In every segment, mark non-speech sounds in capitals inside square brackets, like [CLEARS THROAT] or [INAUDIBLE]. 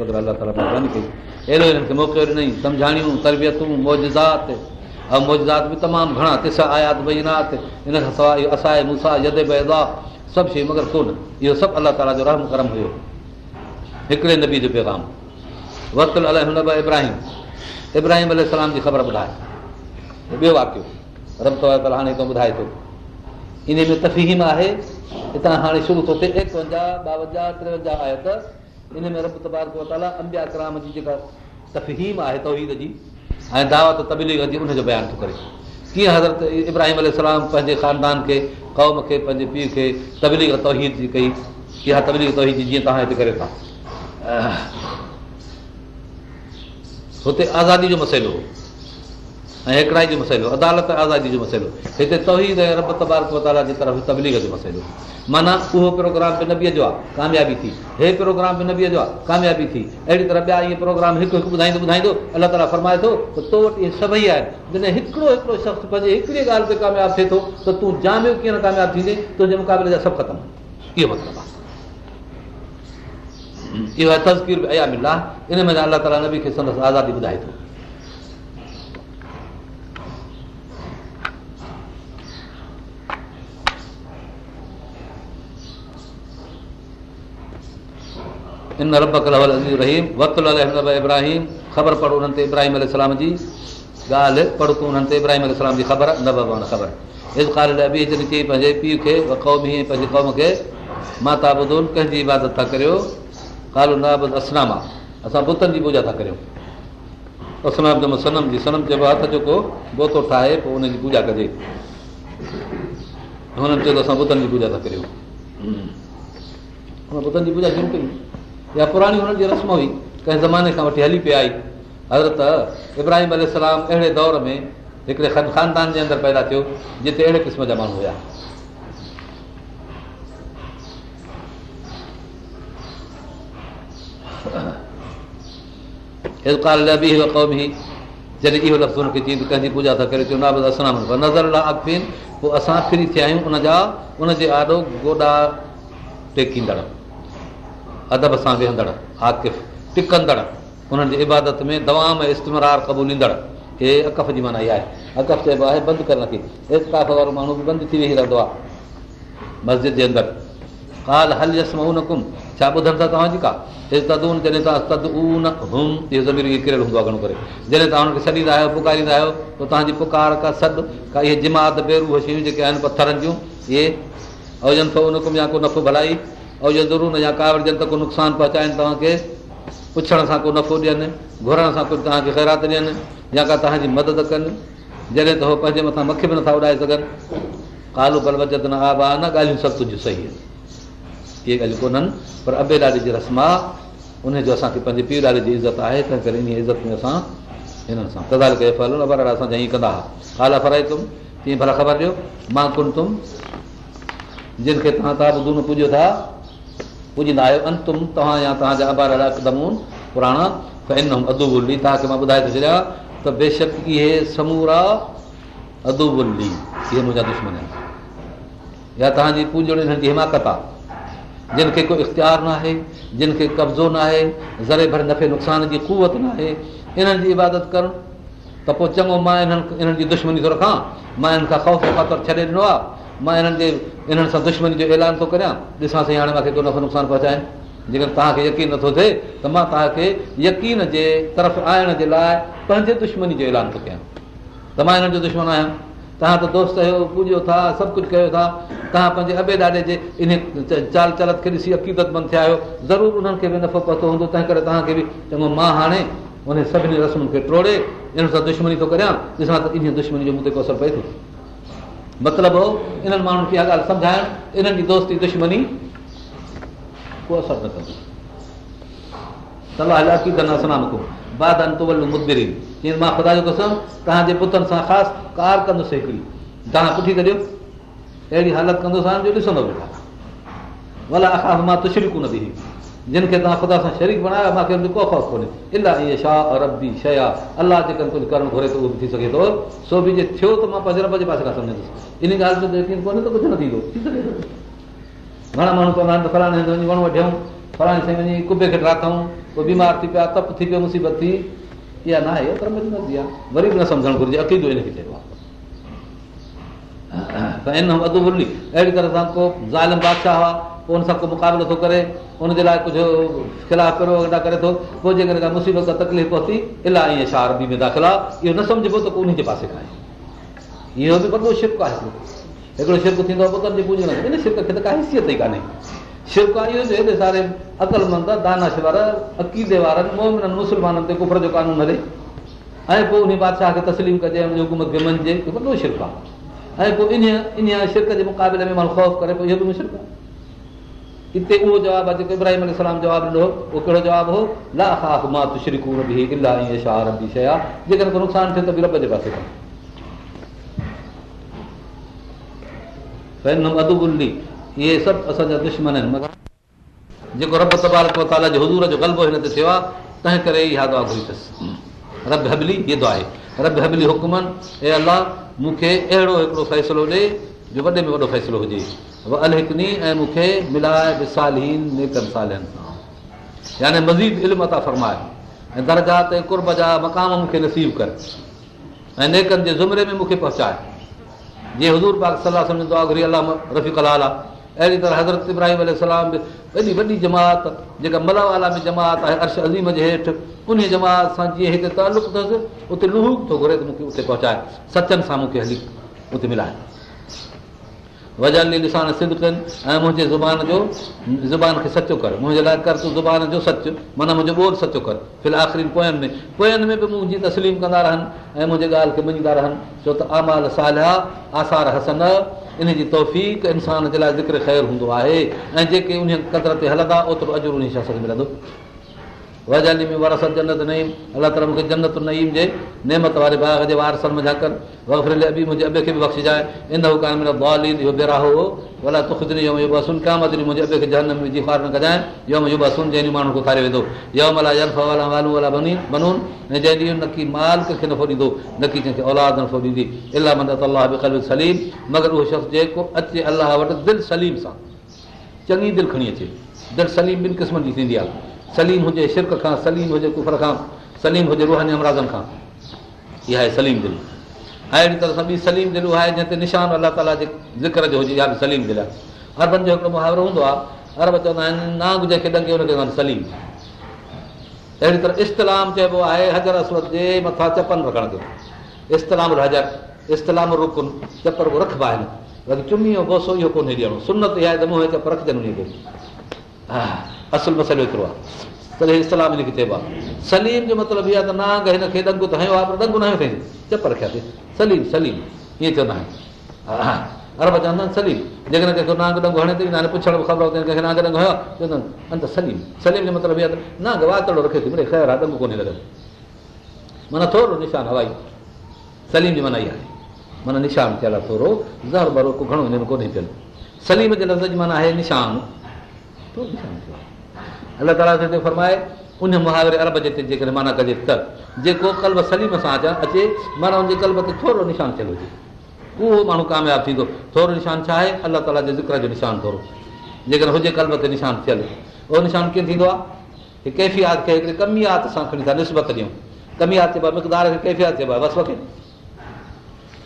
अलॻि ॾिनई सम्झाइणियूं तरबियतूं सभु शयूं मगर कोन इहो सभु अलाह ताला जो रहम करम हुयो हिकिड़े नबी जो पैगाम वर्तल अलब्राहिम इब्राहिम अलाम जी ख़बर ॿुधाए ॿियो वाकियो रम्त हाणे ॿुधाए थो इन में तफ़ीम आहे हितां हाणे शुरू थो थिए एकवंजाहु ॿावंजाहु टेवंजाहु आयो इन में रब तबादिया कराम जी जेका तफ़हीम आहे तौहीद जी ऐं दावा तबली उनजो बयान थो करे कीअं हज़रत इब्राहिम अलाम पंहिंजे ख़ानदान खे कौम खे पंहिंजे पीउ खे तबली तौहीद जी कई इहा तबली तौहीद जीअं तव्हां हिते करे था हुते आज़ादी जो मसइलो ऐं हिकिड़ा ई जो मसइलो अदालत आज़ादी जो मसइलो हिते तौहीद ऐं रब तबाला जी तरफ़ तबलीग जो मसइलो माना उहो प्रोग्राम बि न बीहजो आहे कामयाबी थी हे प्रोग्राम बि न जो आहे कामयाबी थी अहिड़ी तरह ॿिया इहे प्रोग्राम हिकु हिकु ॿुधाईंदो ॿुधाईंदो अलाह ताला फरमाए थो त तो वटि इहे सभई आहिनि जॾहिं हिकिड़ो हिकिड़ो शख़्स फेजे हिकिड़ी ॻाल्हि ते कामयाबु थिए थो त तूं जाम कीअं कामयाबु थींदे तुंहिंजे मुक़ाबले जा सभु ख़तम इहो मतिलबु इहो आहे तज़कीर बि मिला इन में अलाह ताला नबी खे संदसि आज़ादी ॿुधाए थो इन रहीम वतुल इब्राहिम ख़बर पढ़ हुननि ते इब्राहिम अल सलाम जी ॻाल्हि पढ़ूं हुननि ते इब्राहिम अलाम जी ख़बर न बाबा ख़बर पंहिंजे पीउ खे पंहिंजे क़ौम खे माता ॿुधो कंहिंजी इबादत था करियो काल न असनाम आहे असां बुतनि जी पूजा था करियूं असन सनम जी सनम चइबो आहे हथ जेको बोतो ठाहे पोइ हुनजी पूॼा कजे हुननि चयो त असां बुतनि जी पूजा था करियूं बुतनि जी पूजा शुम कयूं या पुराणी हुननि जी रस्म हुई कंहिं ज़माने खां वठी हली पिया आई हज़रत इब्राहिम अल अहिड़े दौर में हिकिड़े ख़ानदान जे अंदरि पैदा थियो जिते अहिड़े क़िस्म जा माण्हू हुया जॾहिं इहो लफ़्ज़ हुनखे चई त कंहिंजी पूजा था करे चयो नाबद असनाम नज़र पोइ असां फ्री थिया आहियूं उनजा उनजे आॾो गोॾा टेकींदड़ अदब सां वेहंदड़ आकिफ़ टिकंदड़ उन्हनि जी इबादत में दवाम में इस्तमरार कबू ॾींदड़ इहे अकफ़ जी माना इहा आहे अकफ़ चइबो आहे बंदि करण खे एसकाफ़ वारो माण्हू बि बंदि थी वेही रहंदो आहे मस्जिद जे अंदरि काल हल जस्म उहो कुम छा ॿुधनि था तव्हांजी का एसतून जॾहिं तव्हां सद न हूम इहो ज़मीन किरियल हूंदो आहे घणो करे जॾहिं तव्हां हुनखे सॾींदा आहियो पुकारींदा आहियो त तव्हांजी पुकार का सॾु का इहे जिमात पेर शयूं जेके आहिनि पथरनि जूं इहे वॼनि थो उन या को नफ़ो भलाई अॼु ज़रून या का वठनि त को नुक़सानु पहुचाइनि तव्हांखे पुछण सां को नफ़ो ॾियनि घुरण सां कुझु तव्हांखे ख़ैरात ॾियनि या का तव्हांजी मदद कनि जॾहिं त उहो पंहिंजे मथां मूंखे बि नथा उॾाए सघनि कालू पर बचत न आबा न ॻाल्हियूं सभु कुझु सही आहिनि इहे ॻाल्हियूं कोन्हनि पर अबे ॾाॾे जी रस्म उनजो असांखे पंहिंजे पीउ ॾाॾे जी इज़त आहे तंहिं करे इन इज़त में असां हिननि सां कदार कयो असांजा ईअं कंदा हुआ काला फराई अथमि तीअं भला ख़बर ॾियो मां कोन तुमि जिन खे तव्हां तव्हां पुॼो था पुॼंदा आहियो अंतुम तव्हां या तव्हांजा अबार जा दमून पुराणा अदूबुली तव्हांखे मां ॿुधाए थो छॾियां त बेशक इहे समूरा अदूबुली इहे मुंहिंजा दुश्मन या तव्हांजी पूजण इन्हनि जी हिमाकत आहे जिन खे को इख़्तियारु न आहे जिन खे कब्ज़ो न आहे ज़रे भरे नफ़े नुक़सान जी कुवत न आहे इन्हनि जी इबादत करणु त पोइ चङो मां इन्हनि इन्हनि जी दुश्मनी थो रखां मां इन्हनि खां ख़ौफ़ात छॾे ॾिनो आहे मां हिननि जे इन्हनि सां दुश्मन जो ऐलान थो करियां ॾिसां साईं हाणे मूंखे को नफ़ो नुक़सानु पहुचाइनि जेकर तव्हांखे यकीन नथो थिए त मां तव्हांखे यकीन जे तरफ़ आणण जे लाइ पंहिंजे दुश्मनी जो ऐलान थो कयां त मां हिननि जो दुश्मन आहियां तव्हां त दोस्त आहियो पूॼो था सभु कुझु कयो था तव्हां पंहिंजे अबे ॾाॾे जे इन चाल चालत खे ॾिसी अक़ीदतमंद थिया आहियो ज़रूरु उन्हनि खे बि नफ़ो पहुतो हूंदो तंहिं करे तव्हांखे बि चङो मां हाणे उन सभिनी रस्मुनि खे टोड़े इन्हनि सां दुश्मनी थो करियां ॾिसां त इन दुश्मनी जो मूं ते को असरु पए थो मतिलबु हो इन्हनि माण्हुनि खे इहा ॻाल्हि सम्झाइणु इन्हनि जी दोस्ती दुश्मनी को असरु न कंदो मां कार कंदुसि हिकिड़ी दाख़िल पुठी छॾियो अहिड़ी हालति कंदोसां जो ॾिसंदो भला मां तुश्मी कोन ॾी जिन खे तव्हां ख़ुदा सां शरीफ़ बणायो मूंखे को ख़ौफ़ कोन्हे इलाही इहे शइ आहे अलाह जेकॾहिं कुझु करणु घुरे त उहो बि थी सघे थो सो बि जे थियो त मां पंहिंजे रब जे पासे खां सम्झंदुसि इन ॻाल्हि जो यकीन कोन्हे त कुझु न थींदो घणा माण्हू चवंदा आहिनि त फलाणे हंधि वञी वण वठियूं फलाणे साईं वञी कुबे खे राखऊं पोइ बीमार थी पिया तप थी पियो मुसीबत थी इहा न आहे पर मज़ मर्ज़ी आहे वरी बि न सम्झणु घुरिजे अक़ीदो हिनखे चइबो आहे [CLEARS THROAT] त इन अधु अहिड़ी तरह सां को ज़ाल पोइ हुन सां को मुक़ाबिलो थो करे उनजे लाइ कुझु ख़िलाफ़ करे थो पोइ जेकॾहिं का मुसीबत खां तकलीफ़ी इलाही छा आर बि दाख़िला इहो न सम्झिबो त पोइ उनजे पासे कोन्हे इहो बि वॾो शिरक आहे हिकिड़ो शिरक थींदो आहे शिरक खे त काई हैसियत ई कान्हे शिरका इहो अकलमंद दानाश वारा अक़ीदे वारनि मुस्लमाननि ते कानून हले ऐं पोइ उन बादशाह खे तस्लीम कजे हुकूमत खे मञिजे वॾो शिरक आहे ऐं पोइ इन इन शिरक जे मुक़ाबले में माण्हू ख़ौफ़ करे पोइ इहो बि मूं आहे کيتو جو جواب حضرت ابراہیم علیہ السلام جواب ڏو او ڪهڙو جواب هو لا اھا اھا ما تشركو ربي الا اني اشع ربي سي يا جيڪڏهن نقصان ٿيو ته رب جي پاسه ۽ نم ادو بللي هي سڀ اسان جا دشمن آهن جيڪو رب تبارڪ وتعالى جو حضور جو قلب هين ته ٿيو آه ته ڪري هي دعا ڪري ٿس رب هبلي هي دعا آهي رب هبلي حكمن اے الله مون کي اڙو जो वॾे में वॾो फ़ैसिलो हुजे ऐं मूंखे मिलाए विसालीन नेकनि सालनि सां यानी मज़ीद इल्म था फ़रमाए ऐं दरगाह ते कुर्ब जा मक़ाम मूंखे नसीब कर ऐं नेकनि जे ज़मरे में मूंखे पहुचाए जीअं हज़ूर पाक सलाह सम्झंदो आहे घुरी रफ़ीक अला अहिड़ी तरह हज़रत इब्राहिम बि एॾी वॾी जमात जेका मलावाला में जमात आहे अर्श अज़ीम जे हेठि उन जमात सां जीअं हिते तालुक़ु अथसि उते लुहूक थो घुरे त मूंखे उते पहुचाए सचनि सां मूंखे हली उते मिलाए वजाली निसान सिद्ध कनि ऐं मुंहिंजे ज़ुबान जो ज़ुबान खे सचो कर मुंहिंजे लाइ कर तूं ज़ुबान जो सचु माना मुंहिंजो ॿोल सचो कर फ़िला आख़िरी पोयनि में पोयनि में बि मुंहिंजी तस्लीम कंदा रहनि ऐं मुंहिंजे ॻाल्हि खे मञींदा रहनि छो त आमाल सालिया आसार हसन इन जी तोहफ़ी इंसान जे लाइ ज़िक्र ख़ैरु हूंदो आहे ऐं जेके उन क़दर ते हलंदा ओतिरो अजर उन सां मिलंदो वजाली में वरसत जन्नत नईम अलाह ताला मूंखे जनत नईम जे नेमत वारे बाग जे वारसनि मज़ा कनि वखिर अबी मुंहिंजे अबे खे बि बख़्जाए इन हू कान हुकाम बुआ इहो बेराहो हो भला दुख दिनी मुंहिंजो बसुन काम ॾींहुं मुंहिंजे अबे खे जनम जी फार न कजाए यो मुंहिंजो बसुन जंहिं ॾींहुं माण्हू खे खारे वेंदो यमला यल वानू वाला वालू वाला बनी बनून ऐं जंहिं ॾींहुं न की माल कंहिंखे नफ़ो ॾींदो न की कंहिंखे औलाद नफ़ो ॾींदी इलाह मन अलाह बि कल सलीम मगर उहो शख़्स जेको अचे अलाह वटि दिलि सलीम सां चङी दिलि खणी अचे दिलि सलीम ॿिनि क़िस्मनि जी थींदी आहे सलीम हुजे शिरक खां सलीम हुजे कुफर खां सलीम हुजे रुहाने अमराज़नि खां इहा आहे सलीम दिलि ऐं अहिड़ी तरह सां ॿी सलीम दिलू आहे जंहिं ते निशान अलाह ताला जे ज़िक्र जो हुजे सलीम दिलि आहे अरबनि जो हिकिड़ो मुहावरो हूंदो आहे अरब चवंदा आहिनि नांग जेके सलीम अहिड़ी तरह इस्तलाम चइबो आहे हजर असरत जे मथां चपन रखण जो इस्तलाम हजर इस्तलाम रुकुन चपर रखिबा आहिनि चुमी ऐं बोसो इहो कोन्हे ॾियणो सुनत इहा आहे त मुंहुं चप रखजनि असुल मसइलो एतिरो आहे तॾहिं इस्लाम जी किताब आहे सलीम जो मतिलबु इहो आहे त नाग हिनखे ॾंग त हयो आहे पर ॾंग न हयो अथई चप रखिया अथई सलीम सलीम ईअं चवंदा आहिनि अरब चवंदा आहिनि सलीम जेकॾहिं कंहिंखे नांग ॾंग हणे थी थींदा ख़बर कंहिंखे नांग ॾंग हुयो चवंदा आहिनि अंत सलीम सलीम जो मतिलबु इहो आहे त वातड़ो रखे थी रखे ख़ैरु आहे ॾंग कोन्हे लॻंदो माना थोरो निशान हवाई सलीम जी माना इहा आहे माना निशान थियल आहे थोरो ज़हर ज़रूरु घणो हिन में कोन्हे थियल सलीम जे लफ़्ज़ जी माना आहे निशान अलाह ताला त फरमाए उन मुहावरे अरब जे ते जेकॾहिं माना कजे त जेको कल्ब सलीम सां अचणु अचे माना हुनजे कल्ब ते थोरो निशान थियलु हुजे उहो माण्हू कामयाबु थींदो थोरो निशान छा आहे अलाह ताला जे ज़िक्र जो निशान थोरो जेकॾहिं हुजे कल्ब ते निशान थियलु उहो निशान कीअं थींदो आहे कैफ़ियात खे हिकिड़ी कमियात सां खणी था निस्बत ॾियूं कमियात चइबो आहे मक़दार खे कैफ़ियात चइबो आहे वस खे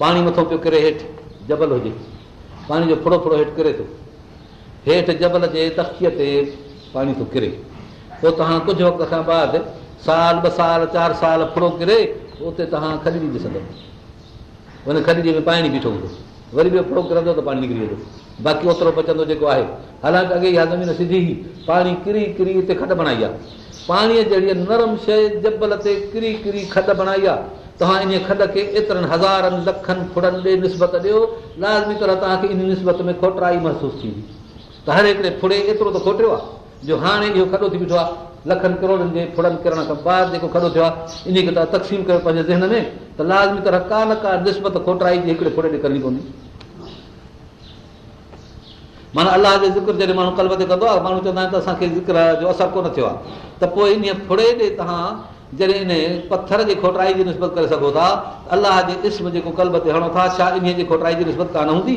पाणी मथो पियो किरे हेठि जबल हुजे पाणी जो फुड़ो फुड़ो हेठि किरे थो हेठि जबल जे तख़्तीअ ते पाणी थो किरे पोइ तव्हां कुझु वक़्त खां बाद साल ॿ साल चारि साल फुड़ो किरे उते तव्हां खॾी ॾिसंदव हुन खॾीअ में पाणी बीठो हूंदो वरी ॿियो फुड़ो किरंदो त पाणी निकिरी वेंदो बाक़ी ओतिरो बचंदो जेको आहे हालांकि अॻे इहा ज़मीन सिधी हुई पाणी किरी किरी हिते खॾ बणाई आहे पाणीअ जहिड़ी नरम शइ जबल ते किरी किरी खॾ बणाई आहे तव्हां इन खॾ खे एतिरनि हज़ारनि लखनि फुड़नि ॾे निस्बत ॾियो लाज़मी तरह तव्हांखे इन निस्बत में खोटराई महसूसु थींदी त हाणे हिकिड़े फुड़े एतिरो त खोटियो आहे जो हाणे इहो खॾो थी बीठो आहे लखनि करोड़नि जे फुड़नि खां बाद जेको खॾो थियो आहे इनखे तव्हां तकसीम कयो पंहिंजे ज़हन में त लाज़मी तरह का न का काबत खोटराई हिकिड़े फुड़े ते करणी पवंदी माना अलाह जे ज़िक्र जॾहिं माण्हू कलब ते कंदो आहे माण्हू चवंदा आहिनि त असांखे ज़िक्र जो असरु कोन थियो आहे त पोइ इन फुड़े ते तव्हां जॾहिं इन पथर जे खोटाई जी निस्बत करे सघो था अलाह जे इस्म जेको कलब ते हणो था छा इन जी खोटाई जी निस्बत कान हूंदी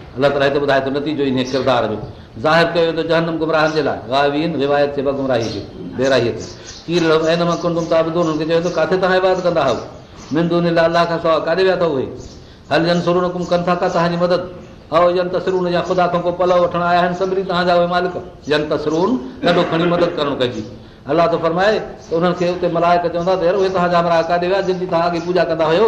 अलाह तरह ॿुधाए थो नतीजो हिन किरदार जो ज़ाहिर कयो अलाह खां सवा काॾे विया त उहे हल जनून कनि था तव्हांजी मदद खां पोइ पलव वठणु आया आहिनि सभिनी तव्हांजा मालिक ॼन तसरून कॾो खणी मदद करणु कजे अलाह त फरमाए हुननि खे उते मल्हाए चवंदा तव्हांजा काॾे विया जंहिंजी तव्हांखे पूॼा कंदा हुयो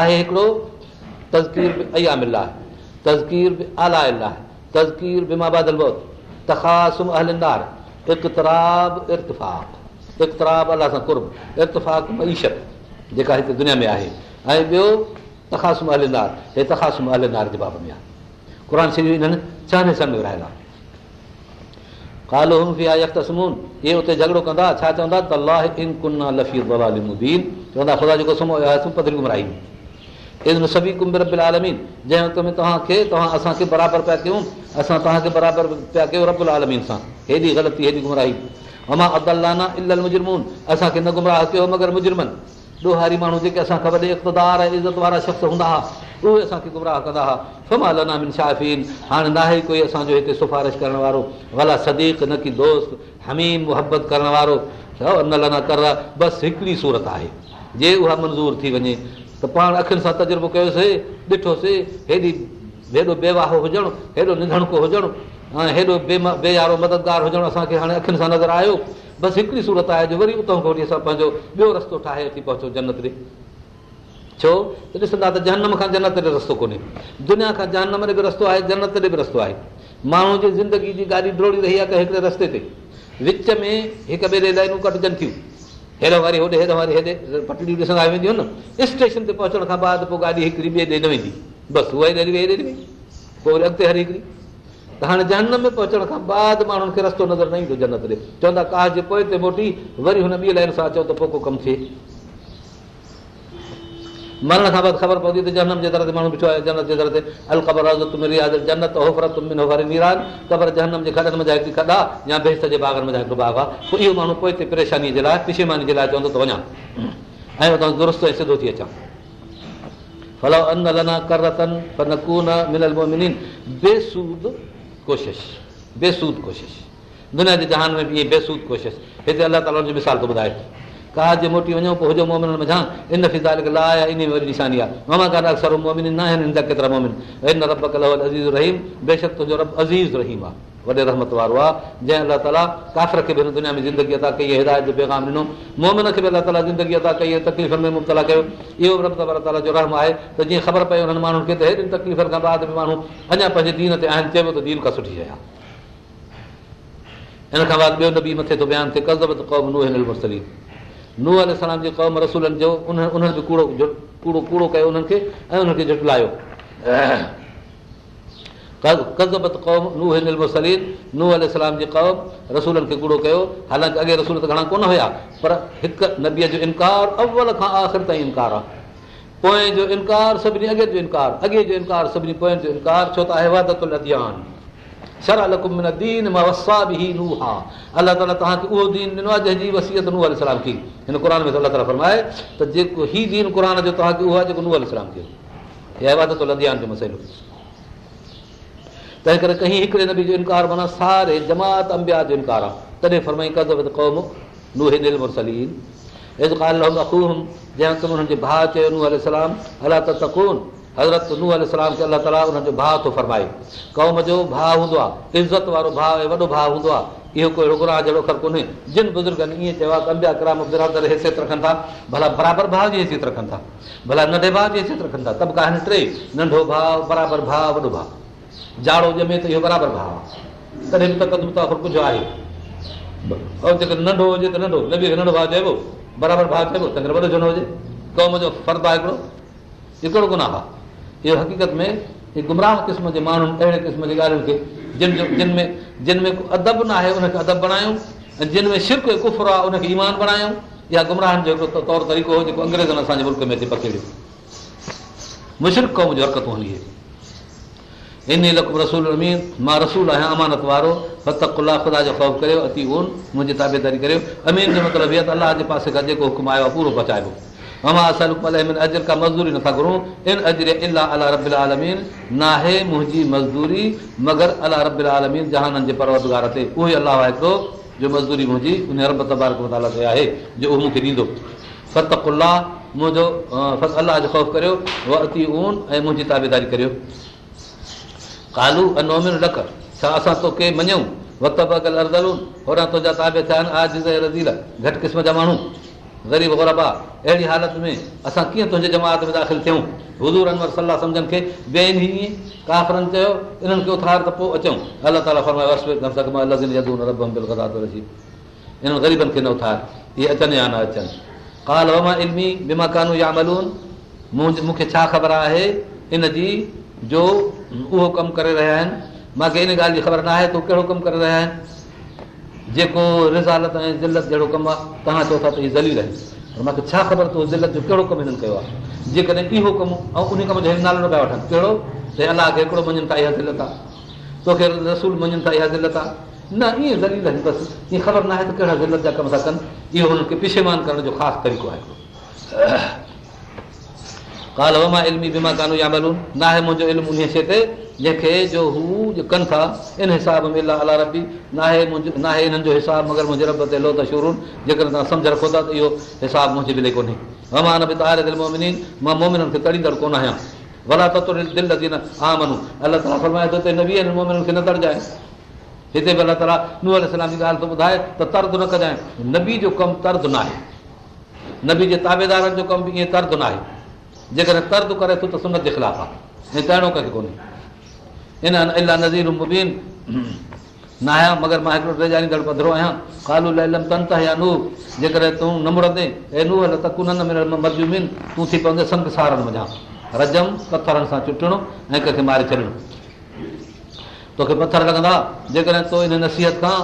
आहे हिकिड़ो मईशत जेका हिते दुनिया में आहे ऐं ॿियो जे बाब में आहे क़ुर हिननि छहनि हिसनि में विराईंदा कालोन इहे झगड़ो कंदा छा चवंदा जेको सभी कुम रबालमीन जंहिं वक़्तु में तव्हांखे तव्हां असांखे बराबरि पिया कयूं असां तव्हांखे बराबरि पिया कयो रबु अलालमीन सां हेॾी ग़लती हेॾी गुमराई अमा इलजमून असांखे न गुमराह कयो मगर मुजरमन ॾोहारी माण्हू जेके असां ख़बर ॾे इक़्तज़त वारा शख़्स हूंदा हुआ उहे असांखे गुमरह कंदा हुआ फमा शाफ़िन हाणे नाहे कोई असांजो हिते सिफारिश करण वारो भला सदीक न की दोस्त हमीम मुहबत करण वारो बसि हिकिड़ी सूरत आहे जे उहा मंज़ूर थी वञे त पाण अखियुनि सां तजुर्बो कयोसीं ॾिठोसीं हेॾी हेॾो बेवाहो हुजणु हेॾो निंढको हुजणु ऐं हेॾो बेम बेयारो मददगारु हुजणु असांखे हाणे अखियुनि सां नज़र आयो बसि हिकिड़ी सूरत आहे जो वरी उतां खां वरी असां पंहिंजो ॿियो रस्तो ठाहे अची पहुचो जनत ॾे छो त ॾिसंदा त जहनम खां जनत जो रस्तो कोन्हे दुनिया खां जहनम ते बि रस्तो आहे जनत जन्नते बि रस्तो आहे माण्हू जी ज़िंदगी जी गाॾी डोड़ी रही आहे त हिकिड़े रस्ते ते विच में हिक ॿिए लाइनूं कटिजनि थियूं हेॾो वारी होॾे हेॾो हेॾे पटड़ियूं ॾिसंदा वेंदियूं न स्टेशन ते पहुचण खां बाद पोइ गाॾी हिकिड़ी ॿिए ॾे न वेंदी बसि उहा ई रेलवे ॾिनी पोइ वरी अॻिते हरी हिकिड़ी त हाणे जनम में पहुचण खां बाद माण्हुनि खे रस्तो नज़र न ईंदो जनत ॾे चवंदा का जे पोइ ते मोटी वरी हुन ॿी लाइन सां अचो त पोइ को कमु थिए मरण खां बि ख़बर पवंदी त जनम जे दर ते माण्हू ॾिठो आहे जनत जे दर ते अल ख़बर ख़बर जनम जे गॾनि जा हिकु गॾु आहे या बेस जे बाग़नि में हिकु बाग़ आहे पोइ इहो माण्हू हिते परेशानी जे लाइ पिछे मानी जे लाइ चवंदो थो वञा ऐं दुरुस्त सिधो थी अचां पर न कू न मिलनि बेसूद कोशिश बेसूद कोशिशि दुनिया जे जहान में बि इहे बेसूद कोशिशि हिते अलाह ताली मिसाल थो ॿुधाए जे मोटी वञो पोइ हुजो मोमिन कल अज़ीज़ रहीम बेशक रब अज़ीज़ रहीम आहे वॾे रहमत वारो आहे जंहिं अलाह काफ़िर खे बि हिन दुनिया में कई हिदायत जो पैगाम ॾिनो मोमिन खे बि अलाह ताला ज़िंदगी कई तकलीफ़ुनि में मुबतला कयो इहो बि रब तबर ताला जो रहम आहे त जीअं ख़बर पए माण्हुनि खे बाद बि माण्हू अञा पंहिंजे दीन ते आहिनि चए त दीन खां सुठी शइ हिन खां नूह नूहलाम जो क़ौम रसूलनि जो उन्हनि उन्हनि जो कूड़ो कूड़ो कूड़ो कयो उन्हनि खे ऐं उन्हनि खे कज़बत क़ौम जुटलायो सलीम नूह नूहाम जे क़ौम रसूलनि खे कूड़ो कयो हालांकि अॻे रसूल त घणा कोन हुया पर हिकु नबीअ जो इनकार अवल खां आख़िर ताईं इनकार आहे पोएं जो इनकार सभिनी अॻे जो इनकार अॻे जो इनकार सभिनी जो इनकार छो त شرع لكم من الدين ما وصى به لوتا الله تعالی تہاڈی او دین نوح علیہ السلام کی ان قران میں اللہ تعالی فرمائے تو جے کو ہی دین قران جو تہاڈی او جو نوح علیہ السلام یہ عبادتوں اندیاں جو مسئلہ تے کہیں ایک نبی جو انکار منا سارے جماعت انبیاء جو انکاراں تے فرمائی قذفت قوم نوح المرسلين اذ قال لهم اخوهم جاءتكم انه علیہ السلام حالات تقون हज़रतूसल खे अलाह ताल भाउ थो फरमाए क़ौम जो भाउ हूंदो आहे इज़त वारो भाउ ऐं वॾो भाउ हूंदो आहे इहो कोन जहिड़ो कोन्हे जिन बुज़ुर्गनि ईअं चयो आहे भला बराबरि भाउ जी हैसियत रखनि था भला नंढे भाउ जी हैसियत रखनि था तबिका आहिनि टे नंढो भाउ बराबरि भाउ वॾो भाउ झाड़ो ॼमे त इहो बराबरि भाउ आहे कुझु आहे जेकॾहिं नंढो हुजे त नंढो नंढो भाउ चइबो बराबरि भाउ चइबो त वॾो झूनो हुजे क़ौम जो फ़र्दु आहे हिकिड़ो हिकिड़ो गुनाह भाउ इहा हक़ीक़त में गुमराह क़िस्म जे माण्हुनि अहिड़े क़िस्म जी ॻाल्हियुनि खे जिन जो जिन में जिन में अदब न आहे उनखे अदब बणायूं ऐं जिन में शिरकु आहे उनखे ईमान बणायूं इहा गुमराहनि जो हिकिड़ो तौरु तरीक़ो हुओ जेको अंग्रेज़नि असांजे मुल्क में हिते पकिड़ियो मुशिक क़ौम जी हरकत हूंदी इन मां रसूल आहियां अमानत वारो फत ख़ुदा जो ख़ौफ़ करियो अती ॻोन मुंहिंजी ताबेदारी करियो अमीन जो मतिलबु इहा त अलाह जे पासे खां जेको हुकुम आयो आहे पूरो बचाइबो अजा मज़दूरी नथा करूं नाहे मुंहिंजी मज़दूरी मगर अला रबिलमीन जहाननि जे पर उहो ई अलाह वाहेड़ो जो मज़दूरी मुंहिंजी उन ते आहे जो मूंखे ॾींदो फतुला मुंहिंजो अलाह जो ख़ौफ़ करियो अती ऊन ऐं मुंहिंजी ताबेदारी करियो कालू असां तोखे मञूं तुंहिंजा थिया आहिनि घटि क़िस्म जा माण्हू ग़रीब ग़रबा अहिड़ी हालत में असां कीअं तुंहिंजे जमात में दाख़िल थियूं त पोइ फरमाए इन्हनि ग़रीबनि खे न उथार इहे अचनि या न अचनि मूंखे छा ख़बर आहे जी जो उहो कमु करे रहिया आहिनि मूंखे इन ॻाल्हि जी ख़बर न आहे तूं कहिड़ो कमु करे रहिया आहिनि जेको रिज़ालत ऐं ज़िलत जहिड़ो कमु आहे तव्हां चओ था त हीअ ज़ली रहे पर मूंखे छा ख़बर ज़िलत जो कहिड़ो कमु हिननि कयो आहे जेकॾहिं इहो कमु ऐं उन कम जो हिन नालो न पिया वठनि कहिड़ो त अलाह खे हिकिड़ो मञनि था इहा ज़िलत आहे तोखे रसूल मञनि था इहा ज़िलत आहे न ईअं ज़ली रहनि बसि ईअं ख़बर न आहे त कहिड़ा ज़िलत जा कम था कनि इहो हुननि खे पिछेमान करण जो ख़ासि तरीक़ो आहे हिकिड़ो काल वमा इल्मी बि मां मुंहिंजो इल्मु उन शइ ते जंहिंखे जो हूअ कनि था इन हिसाब में अला अला रबी नाहे मुंहिंजो नाहे हिननि जो हिसाबु मगर मुंहिंजे रब ते हलो त शूरुनि तव्हां रखो था त इहो हिसाबु मुंहिंजी मिले कोन्हे वमा न बि तव्हांजे दिलो मां मोमिन खे तड़ींदड़ कोन आहियां वला तोड़े दिलि लॻी न हा मनू अलाह ताला फरमाए मोमिन खे न तरजाए हिते बि अलाह ताला नूअ इस्लामी ॻाल्हि थो ॿुधाए त तर्दु न नबी जो कमु तर्द न आहे नबी जे ताबेदारनि जो कमु बि ईअं तर्दु जेकॾहिं तर्द करे थो त सुनत जे ख़िलाफ़ आहे हिते अहिड़ो कंहिंखे कोन्हे इन नज़ीर मुबीन न आहियां मगर मां हिकिड़ो टे पधरो आहियां कालू लम तंत या नूह जेकॾहिं तूं न मुड़ंदे ऐं नूह न त कुननि मजबूबन तूं थी पवंदे संगस सार वञा रजम पथरनि सां चुटणो ऐं कंहिंखे मारे छॾणो तोखे पथर लॻंदा जेकॾहिं तो इन नसीहत खां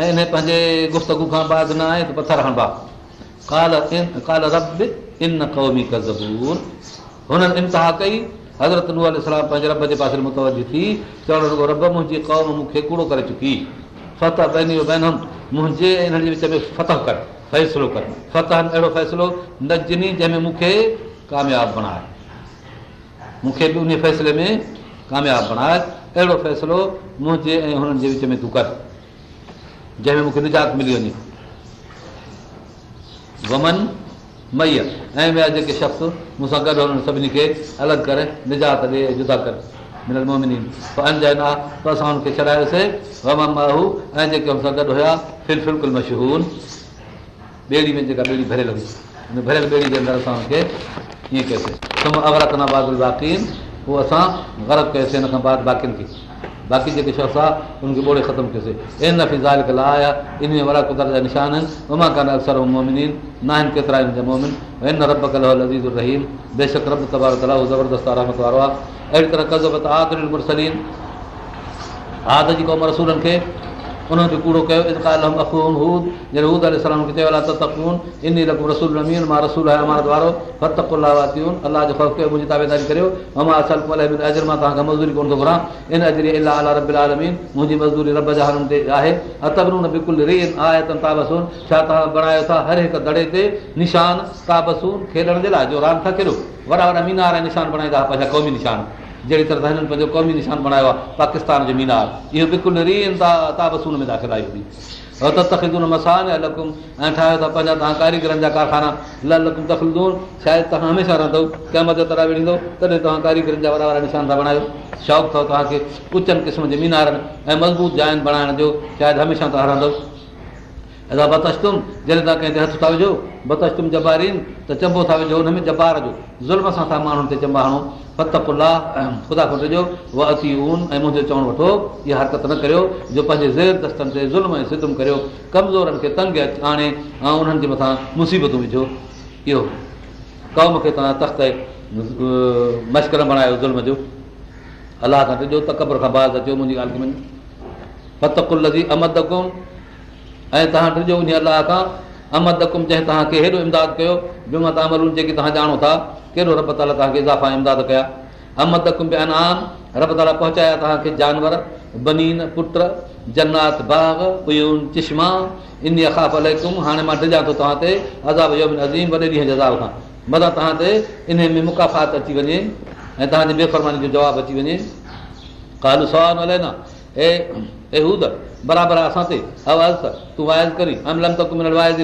ऐं इन पंहिंजे गुफ़्तगु खां बाद न आहे त पथर हणबा काल काल रब इन क़ौमी हुननि इंतिहा कई हज़रत नूल पंहिंजे रब जे पासे मुती थी चवण रुॻो रब मुंहिंजी क़ौम मूंखे कूड़ो करे चुकी फत मुंहिंजे ऐं हिननि जे विच में फतह कर फ़ैसिलो कर फतह अहिड़ो फ़ैसिलो न ॾिनी जंहिंमें मूंखे कामयाबु बणाए मूंखे बि उन फ़ैसिले में कामयाबु बणाए अहिड़ो फ़ैसिलो मुंहिंजे ऐं हुननि जे विच में तूं कर जंहिंमें मूंखे निजात मिली वञे गमन मैया ऐं ॿिया जेके शख़्स मूंसां गॾु हुननि सभिनी खे अलॻि करे निजात ॾिए जुदा करे मिलनि मोहमिनी पर अंजाइन आहे पोइ असां हुनखे चढ़ायोसीं रम माहू ऐं जेके हुन सां गॾु हुया फिरफ़िलकुल मशहूरु ॿेड़ी में जेका ॿेड़ी भरियलु हुई उन भरियलु ॿेड़ी जे अंदरि असां हुनखे ईअं कयोसीं अवरतनाबाद बि वाक़ी असां गर्व कयोसीं हुन खां बाद बाक़ियुनि खे बाक़ी जेके शख़्स आहे उनखे ॿोड़े ख़तमु कयोसीं एन न कला आया इन में वॾा कुदरत जा निशान आहिनि उमा कान अक्सर मोमिन आहिनि न आहिनि केतिरा आहिनि मोमिन रब कल अज़ीज़ रहीम बेशक रब तबार कला उहो ज़बरदस्त आरामत वारो आहे अहिड़ी तरह आदरी मुरसलीन आद जी क़ौम रसूलनि खे उन्हनि जो कूड़ो कयो इलाहू जॾहिं चयो इन रू रसूल मां रसूल आहियां अलाह जो मुंहिंजी ताबेदारी करियो ममा असल अज मां तव्हांखां मज़दूरी कोन थो घुरां इन अज इलाही रबिला रमीन मुंहिंजी मज़दूरी रब जाननि ते आहे तबरून बिल्कुलु रेन आयान ताबसून छा तव्हां बणायो था हर हिकु दड़े ते निशान ताबसू खेॾण जे लाइ जो रांदि था खेॾो वॾा वॾा मीनारा निशान बणाईंदा पंहिंजा क़ौमी निशान जहिड़ी तरह सां हिननि पंहिंजो क़ौमी निशान बणायो आहे पाकिस्तान जो मीनार इहो बिल्कुलु नीन ताबसून में दाख़िल आहियो तखी मसान ऐं लकुम ऐं ठाहियो था पंहिंजा तव्हां कारीगरनि जा कारखाना लकुम दख़लदो शायदि तव्हां हमेशह रहंदव कंहिं मदद तरह विड़ींदो तॾहिं तव्हां कारीगरनि जा वॾा वारा निशान था बणायो शौक़ु अथव तव्हांखे ऊचनि क़िस्मनि जे मीनारनि ऐं मज़बूत जाइनि बणाइण जो शायदि हमेशह रहंदव अदा बतशतुम जॾहिं तव्हां कंहिं ते हथु था विझो बतशतुम जबारीन त चंबो था विझो हुन में जबार जो ज़ुल्म सां था माण्हुनि ते चंबा हणो फत कुल आहे ऐं ख़ुदा उहा असीं उह ऐं मुंहिंजो चवणु वठो इहा हरकत न करियो जो पंहिंजे ज़ेर दस्तनि ते ज़ुल्म ऐं सिदम करियो कमज़ोरनि खे तंग आणे ऐं उन्हनि जे मथां मुसीबतूं विझो इहो क़ौम खे तव्हां तख़्त मश्कर बणायो ज़ुल्म जो अलाह खां ॾिजो त क़बर खां बाज़ अचो मुंहिंजी ॻाल्हि खे फत कुल जी अमद कोन ऐं तव्हां ॾिजो उन अलाह खां अहमद अकुम जंहिं तव्हांखे हेॾो इमदाद कयो जुमत जेके तव्हां ॼाणो था कहिड़ो रब ताला तव्हांखे इज़ाफ़ा इमदाद कया अहमद अकुम बि अनाम रब ताला पहुचाया तव्हांखे जानवर बनीन पुट जन्नात बाग पयून चिश्मा इन अखाफ़ुम हाणे मां डिॼां थो तव्हां ते अज़ाब अज़ीम वॾे ॾींहं जे अज़ाब खां मज़ा तव्हां ते इन में मुक़ाफ़ात अची वञे ऐं तव्हांजी बेफ़रमानी जो जवाबु अची वञे कालू सवाल न सवा हू त बराबरि आहे असां ते आवाज़ करी आहे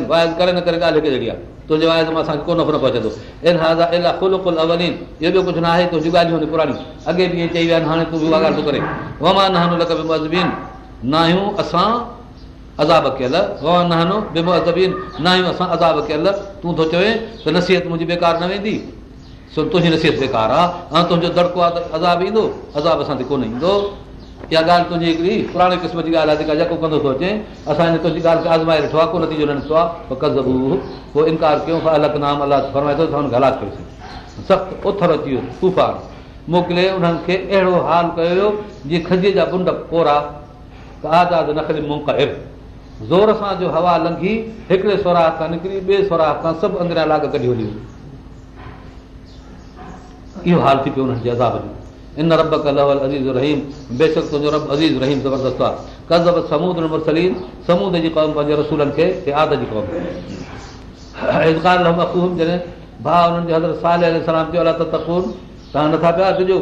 तुंहिंजे वायत मां असांखे कोन कुल कुल अवली इहो ॿियो कुझु न आहे तुंहिंजी ॻाल्हियूं पुराणियूं अॻे बि ईअं चई विया आहिनि हाणे न आहियूं असां अदा कयल न आहियूं असां अदाब कयल तूं थो चवे त नसीहत मुंहिंजी बेकार न वेंदी तुंहिंजी नसीहत बेकार आहे ऐं तुंहिंजो दड़को आहे त अदा ईंदो अज़ाब असां कोन ईंदो इहा ॻाल्हि तुंहिंजी हिकिड़ी पुराणे क़िस्म जी ॻाल्हि आहे जेका जेको कंदो थो अचे असां हिन तुंहिंजी ॻाल्हि खे आज़माए ॾिठो आहे को नतीजो न ॾिठो आहे पोइ इनकार कयूं अलॻि नाम अलाक फरमाए थो त हलाक करे सख़्तु उथर अची वियो तूफान मोकिले उन्हनि खे अहिड़ो हाल कयो जीअं खजीअ जा बुंड कोरा त आज़ादु न ज़ोर सां जो हवा लंघी हिकिड़े सौराग खां निकिरी ॿिए स्वराग खां सभु अंदरियां लाॻ कढी हली इहो हाल थी पियो हुननि जे आज़ाद जो इन रबकल रहीम बेशको अज़ीज़ रहीम ज़बरदस्त आहे नथा पिया ॾिजो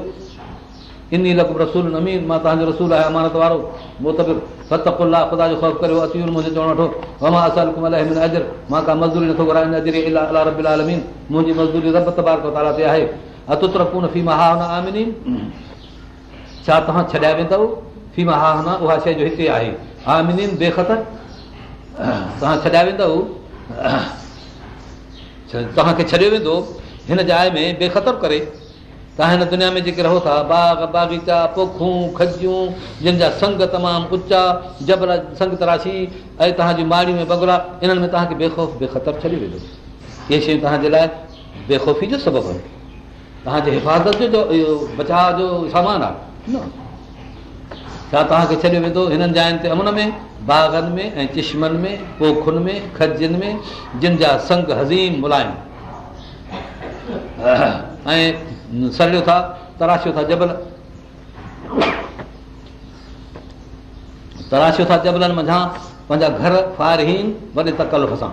इन रसूल नमीन मां तव्हांजो रसूल आहे अमानत वारो मुंहिंजो चवण वठो मां का मज़दूरी नथो करायर मुंहिंजी मज़दूरी आहे अतुत्रपून फीमा हाना आमिनी छा तव्हां छॾिया वेंदव फीमा हाना उहा शइ जो हिते आहे आमिनी बेखतर तव्हां छॾिया वेंदव तव्हांखे छॾियो वेंदो हिन जाइ में बेखतर करे तव्हां हिन दुनिया में जेके रहो था बाग बागीचा पोखूं खजूं जा संग तमामु उचा जबल संग तराशी ऐं तव्हांजी माड़ियूं बगड़ा इन्हनि में तव्हांखे बेखौफ़ बेखतर छॾे वेंदो इहे शयूं तव्हांजे लाइ बेखौफ़ी जो सबबु आहिनि तव्हांजे हिफ़ाज़त जो इहो बचाव जो सामान आहे छा तव्हांखे छॾियो वेंदो हिननि जाइनि ते अमन में बागनि में ऐं चश्मनि में पोखुनि में खजिन में जिन जा संग हज़ीम मुलायम ऐं सड़ियो था तराशियो था जबल तराशियो था जबलनि मथां पंहिंजा घर फ़ारहीन वॾे तकल सां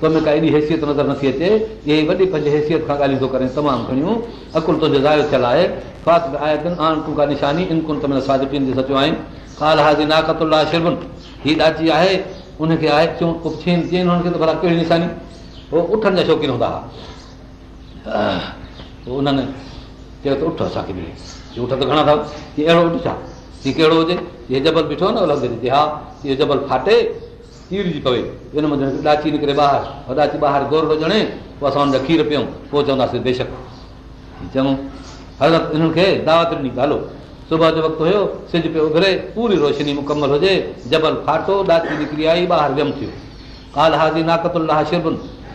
तोमें का एॾी हैसियत नज़र नथी अचे इहे वॾी पंहिंजे हैसियत खां ॻाल्हियूं थो करे तमामु घणियूं अकुल तुंहिंजो ज़ाहिर आहे हुनखे भला कहिड़ी निशानी उठण जा शौक़ीन हूंदा हुआ उन्हनि चयो त असांखे बि उठ त घणा अथव की अहिड़ो उठ छा की कहिड़ो हुजे हीअ जबल बीठो न हा इहो जबल फाटे खीर जी पवे हिन ॾाची निकिरे ॿाहिरि ॿाहिरि गौर ॼणे पोइ असां हुनजा खीर पियूं पोइ चवंदासीं बेशक चऊं हज़रत हिननि खे दावत ॾिनी कालो सुबुह जो वक़्तु हुयो सिज पियो पूरी रोशनी मुकमल हुजे जबल फाटो ॾाची निकिरी आई ॿाहिरि वियमि थियो काल हाज़ी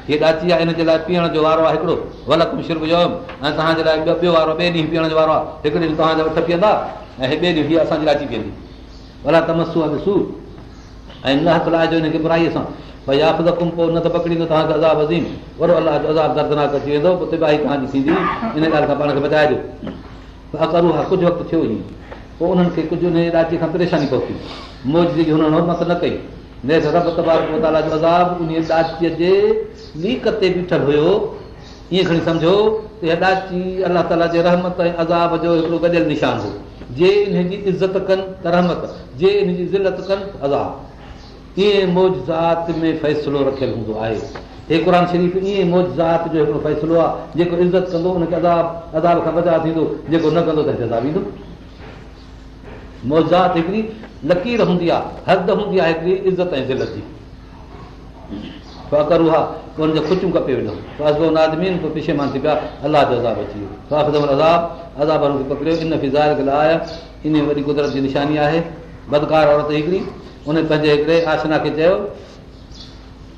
हीअ ॾाची आहे हिन जे लाइ पीअण जो वारो आहे हिकिड़ो वलक ऐं तव्हांजे लाइ ॿियो वारो ॿिए ॾींहुं पीअण जो वारो आहे हिकु ॾींहुं तव्हांजा वठ पीअंदा ऐं हे ॿिए ॾींहुं हीअ असांजी ॾाची पीअंदी भला तमसू आहे सूर ऐं न हथ लाहिजो हिनखे बुराईअ सां भई आफ़दुम पोइ न त पकड़ींदो तव्हांजो अज़ाब अज़ीम वरो अलाह जो अज़ाब दर्दनाक अची वेंदो उते बाही तव्हांजी थींदी इन ॻाल्हि सां पाण खे ॿुधाए ॾियो कुझु वक़्तु थियो ई पोइ उन्हनि खे कुझु उन खां परेशानी पहुती मौज हुत न कई ने अज़ाब जे लीक ते बीठल हुयो ईअं खणी सम्झो त ॾाची अलाह ताला जे रहमत ऐं अज़ाब जो हिकिड़ो गॾियल निशान हो जे इन जी इज़त कनि त रहमत जे इन जी इज़त कनि अज़ाब ईअं मौज ज़ात में फ़ैसिलो रखियलु हूंदो आहे हे क़ुर शरीफ़ ईअं मौज ज़ात जो हिकिड़ो फ़ैसिलो आहे जेको इज़त कंदो हुनखे अदाब अदाब खां बचा थींदो जेको न कंदो त जज़ाब ईंदो मौजात हिकिड़ी लकीर हूंदी आहे हद हूंदी आहे हिकिड़ी इज़त ऐं दिलत जी उहा शौकरू आहे हुनखे ख़ुशियूं नादमीन पोइ पिछे मां थी पिया अलाह जो अज़ाब अज़ाब पकड़ियो इन लाइ इन वॾी कुदरत जी निशानी आहे बदकार औरत हिकिड़ी उन पंहिंजे हिकिड़े आसना खे चयो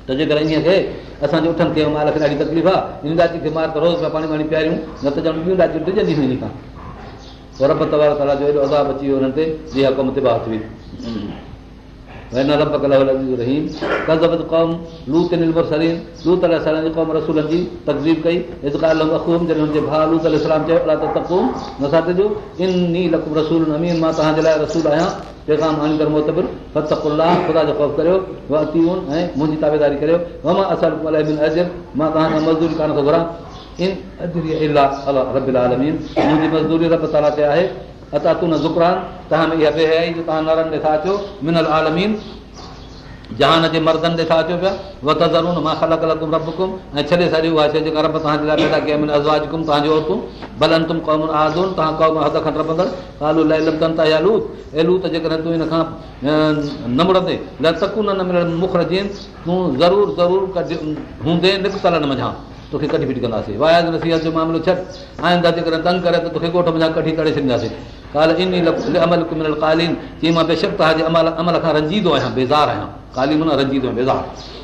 त जेकर ईअं थिए असांजे उठनि खे माल खे ॾाढी तकलीफ़ आहे हिन राती खे माल त रोज़ पिया पाणी वाणी पीआरियूं न त ॼण ॿियूं ॾाजियूं डिजंदी हिन सां रब एॾो अदाब अची वियो हुननि ते जीअं हक़म ते बाह थी वई तकज़ीब कई हुनजे भाउ लूताम चयो मां तव्हांजे लाइ रसूल आहियां मुंहिंजी ताबेदारी करियो मां तव्हां मज़दूरी कान थो घुरां मुंहिंजी मज़दूरी रब ताला ते आहे अचा तूं न ज़ुकरान तव्हां में इहा आई जो तव्हां नरनि ॾे था अचो मिनल आलमीन जहान जे मर्दनि ॾे था अचो पिया वत ज़रूर मां अलॻि अलॻि रब कमु ऐं छॾे सॼी उहा शइ जेका रब तव्हांजे लाइ पैदा कया आज़वाज़ कमु तव्हांजो औरतूं भलनि तुम क़ौम आज़ून तव्हां कौम हद खनि कालू लाइ कनि था या लूत ऐं लूत जेकॾहिं तूं हिन खां न मुड़ंदे लकून न मिलनि मुखर जीन तूं ज़रूरु ज़रूरु कजे हूंदे निकितलनि मझां तोखे कढी बि कंदासीं वायाद नसीहत जो मामिलो छॾ आहिनि त जेकॾहिं तंग करे त तोखे ॻोठ में कठी तरे छॾींदासीं काल इन अमल मिल कालीन जीअं मां बेशक तव्हांजे अमल अमल खां रंजी आहियां बेज़ार आहियां कालीन हुन रंजीदो आहियां बेज़ार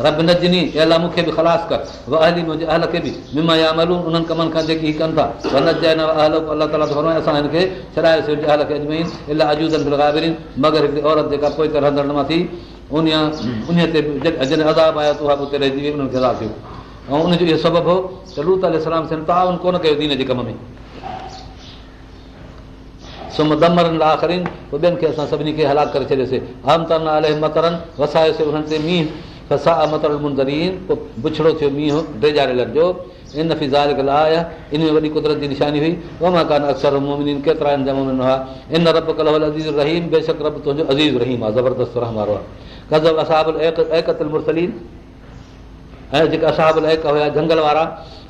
रब न ॾिनी मूंखे बि ख़लास कर बि कमनि खां जेकी कनि था अलाह ताला असां हिनखे मगर हिकिड़ी औरत जेका पोइ मां उन ते आया त उहा बि ऐं उनजो इहो सबबु हो त कयो दीन जे कम में सुम पोइ ॿियनि खे असां सभिनी खे हलाक करे छॾियोसीं मींहुं वॾी कुदरत जी रहीमेशको अज़ीज़ रहीम आहे जेका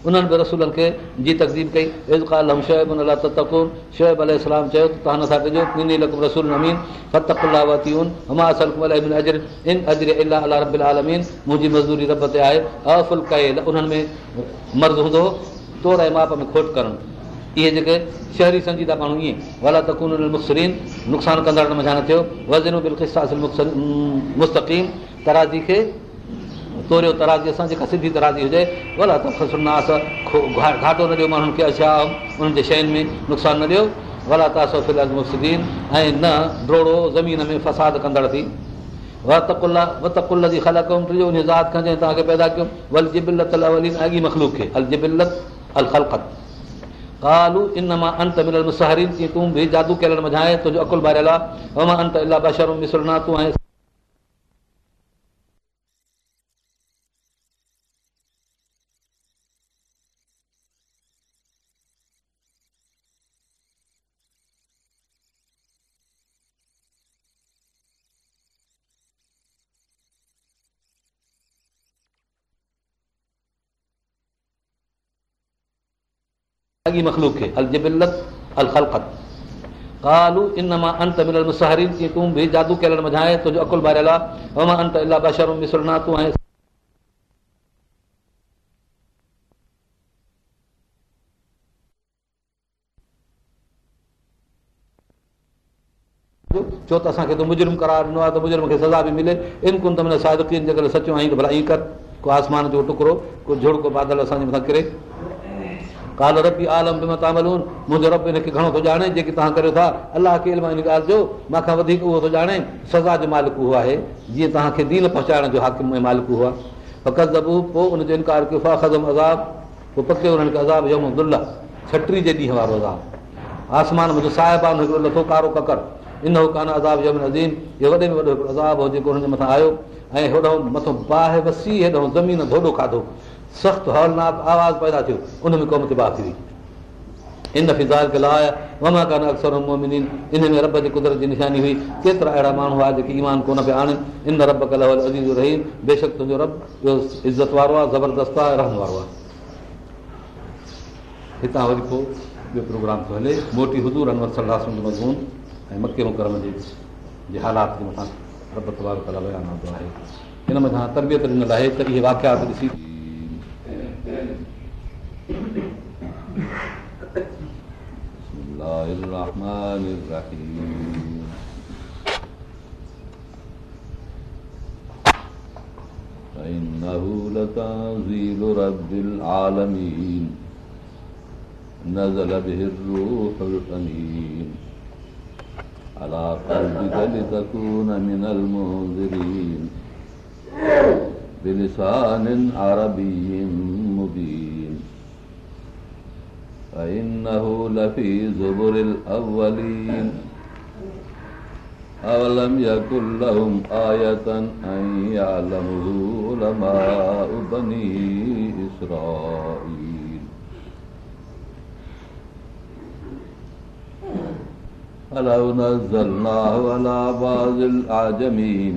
उन्हनि बि रसूलनि खे जी तकदीम कई शइ शुएब अलाम चयो तव्हां नथा कजो लक रसूल फतातीन अजमीन मुंहिंजी मज़दूरी रब ते आहे अफ़ुल कयल उन्हनि में मर्ज़ु हूंदो तोड़ ऐं माप में खोट करणु इहे जेके शहरी संजीदा माण्हू ईअं अलातकूनरीन नुक़सानु कंदड़ मज़ा न थियो वज़ीन बिल मुस्तक़ीम तराजी खे तोरियो तराज़ी असां जेका सिधी तराजी हुजे भला त सुरनास घाटो न ॾियो माण्हुनि खे अछा उन्हनि जे शयुनि में नुक़सानु न ॾियो भला ऐं न ड्रोड़ो ज़मीन में फसाद कंदड़ थी तव्हांखे पैदा कयो तूं बि जादू कयल तुंहिंजो अकुल भरियल आहे शहर में मिसरना तूं ऐं सॻी मखलूक खे अल जबिल कालू इन मां अंत मिलल मुसाहिरी कीअं तूं बि जादू कयल मझाए तुंहिंजो अकुल भरियल आहे मां अंत अलाह बशर मिसरना तूं ऐं छो त असांखे तूं मुजरिम करार ॾिनो आहे त मुजरिम खे सज़ा बि मिले इन कोन त मिले साहिब कीअं सचो आई त भला ई कर को आसमान जो टुकड़ो को झुड़को बादल असांजे मथां किरे काल रबी आलम बि मतामल हु मुंहिंजो रब हिनखे घणो थो ॼाणे जेके तव्हां करियो था अलाह खे मां हिन ॻाल्हि जो मूंखां वधीक उहो थो ॼाणे सज़ा जो मालिक उहो आहे जीअं तव्हांखे दीन पहुचाइण जो हक़ु मालिक आहे पोइ हुनजो इनकार कयो ख़ज़म अज़ाब पोइ पकियो अज़ाबमु छटी जे ॾींहं वारो अज़ाब आसमान मुंहिंजो साहिबान लथो कारो ककड़ इन हो कान अज़ाब अज़ाबमुन अज़ीम इहो वॾे में वॾो हिकिड़ो अज़ाब हो जेको हुनजे मथां आयो ऐं होॾो मथां बाहि वसी हेॾो ज़मीन धोॾो खाधो सख़्तु हौरनाक आवाज़ पैदा थियो उन में क़ौम ते बाह थी वई इन फिज़ाल ममा कान अक्सर इन में रब जी कुदरत जी निशानी हुई केतिरा अहिड़ा माण्हू हुआ जेके ईमान कोन पिया आणनि इन रब कल अज़ीज़ रही तुंहिंजो रब इज़त वारो आहे ज़बरदस्तु आहे रहण वारो आहे हितां वरी पोइ ॿियो प्रोग्राम थो हले मोटी अनवर सलाह सम्झ मज़मून ऐं मके मुकरम जे हालात जे मथां रब आहे हिन मथां तरबियत ॾिनल आहे तॾहिं वाकिया बि ॾिसी بسم الله الرحمن الرحيم فإنه لتنزيل رب العالمين نزل به الروح الأمين على قلبك لتكون من المنذرين بلسان عربي مبين فإنه لفي زبر الأولين أولم يكن لهم آية أن يعلمه علماء بني إسرائيل فلو نزلناه على بعض الأعجمين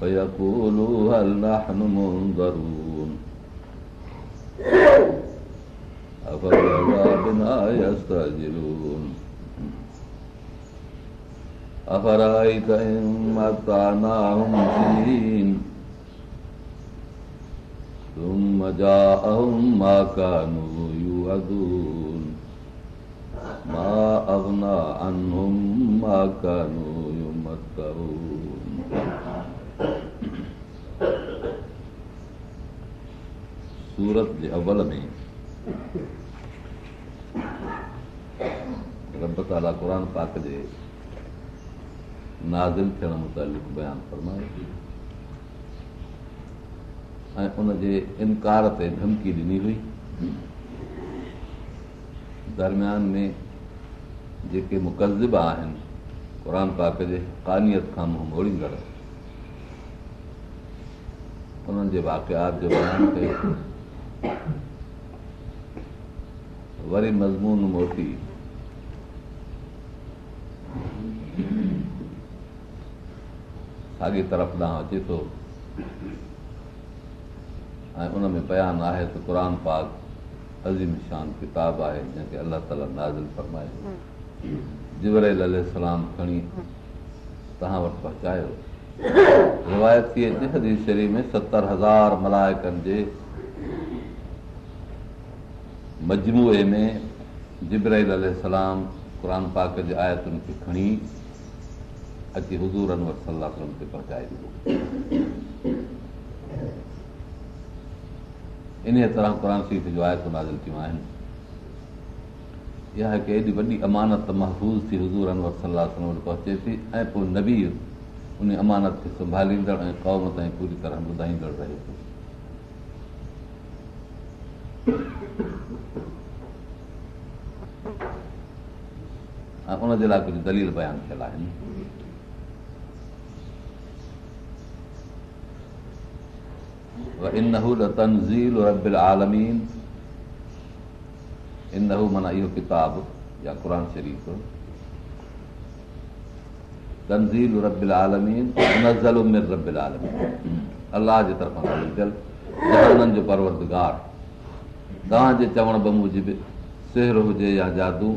فيقولوا هل نحن منظرون بنا يستعجلون أفرأيت إن متعناهم سنين ثم جاءهم ما كانوا يوعدون ما أغنى عنهم ما كانوا يمتعون सूरत जे अवल में रब ताला पाक जे नाज़िल थियण मुतालिक़ बयानु फरमायो ऐं उनजे इनकार ते धमकी ॾिनी हुई दरम्यान में जेके मुकलज़िब आहिनि क़ुर पाक जे कानियत खां मुंहुं मोड़ींदड़ उन्हनि जे वाक़ियात जो बयानु कयो वरी मज़मून मोटी साॻी तरफ़ ॾांहुं अचे थो आहे जंहिंखे अलाह ताला खणी तव्हां वटि पहुचायो रिवायत थी अचे सॼी शरीर में सतरि हज़ार मलायकनि जे मजमूए में जिब्राहिल अलाम क़ुर पाक जे आयतुनि खे खणी अची हज़ूर अनवर सलाह खे पहुचाए ॾिनो इन तरह क़ुर शरीफ़ जो आयतूं थियूं आहिनि इहा हिकु एॾी वॾी अमानत महफ़ूज़ थी हज़ूर अनवर सलाहु पहुचे थी ऐं पोइ नबी उन अमानत खे संभालींदड़ ऐं क़ौम ताईं पूरी तरह ॿुधाईंदड़ रहे थो ऐं उनजे लाइ कुझु दलील बयानु थियल आहिनि किताब तव्हांजे चवण बि सेहर हुजे या जादू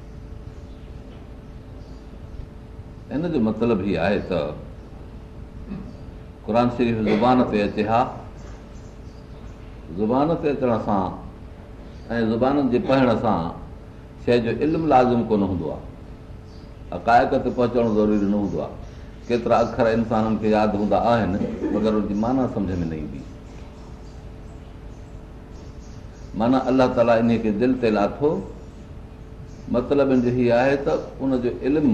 इन जो मतिलबु हीउ आहे त क़ुर शरीफ़ ज़ुबान ते अचे हा ज़ुबान ते अचण सां ऐं ज़ुबाननि जे पढ़ण सां शइ जो इल्मु लाज़िम कोन हूंदो आहे हक़ाइक ते पहुचणु ज़रूरी न हूंदो आहे केतिरा अख़र इंसाननि खे यादि हूंदा आहिनि मगर हुनजी माना सम्झ में न ईंदी माना अलाह ताला इन खे दिलि ते लाथो मतिलबु इन जो हीअ आहे त उनजो इल्मु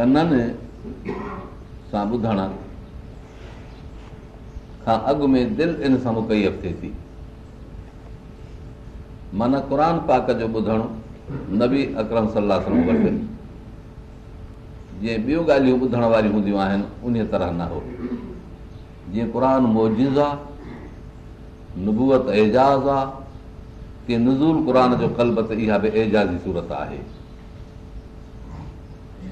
कननि सां ॿुधण खां अॻु में दिलि इन सां सामकै थिए थी माना क़ुर पाक जो ॿुधणु नबी अकरम सलाह सां वठनि जीअं ॿियूं ॻाल्हियूं ॿुधण वारियूं हूंदियूं आहिनि उन तरह न हो जीअं क़ुर मोजिज़ आहे नुबूअत एजाज़ आहे तीअं नज़ूल क़ुर जो कलबत इहा बि एजाज़ी सूरत आहे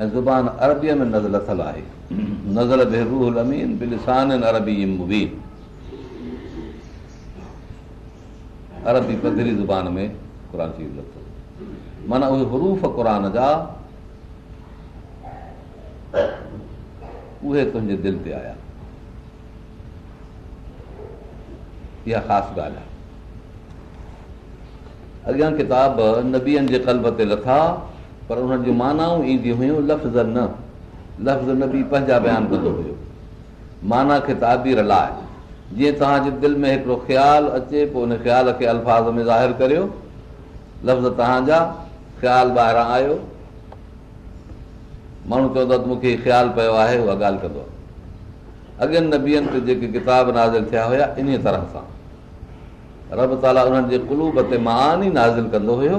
अरबीअ में कल्ब ते लथा पर उन्हनि जूं मानाऊं ईंदियूं हुयूं लफ़्ज़ लफ़्ज़ न न बि पंहिंजा बयानु कंदो हुयो माना खे ताबीर लाइ जीअं तव्हांजे दिलि में हिकिड़ो ख़्यालु अचे पोइ उन ख़्याल खे अल्फाज़ में ज़ाहिरु करियो लफ़्ज़ तव्हांजा ख़्यालु ॿाहिरां आयो माण्हू चवंदो त मूंखे ख़्यालु पियो आहे उहा ॻाल्हि कंदो आहे अॻियां न ते जेके किताब नाज़िल थिया हुया इन तरह सां रब ताला उन्हनि जे कुलूब ते मानी नाज़िल कंदो हुयो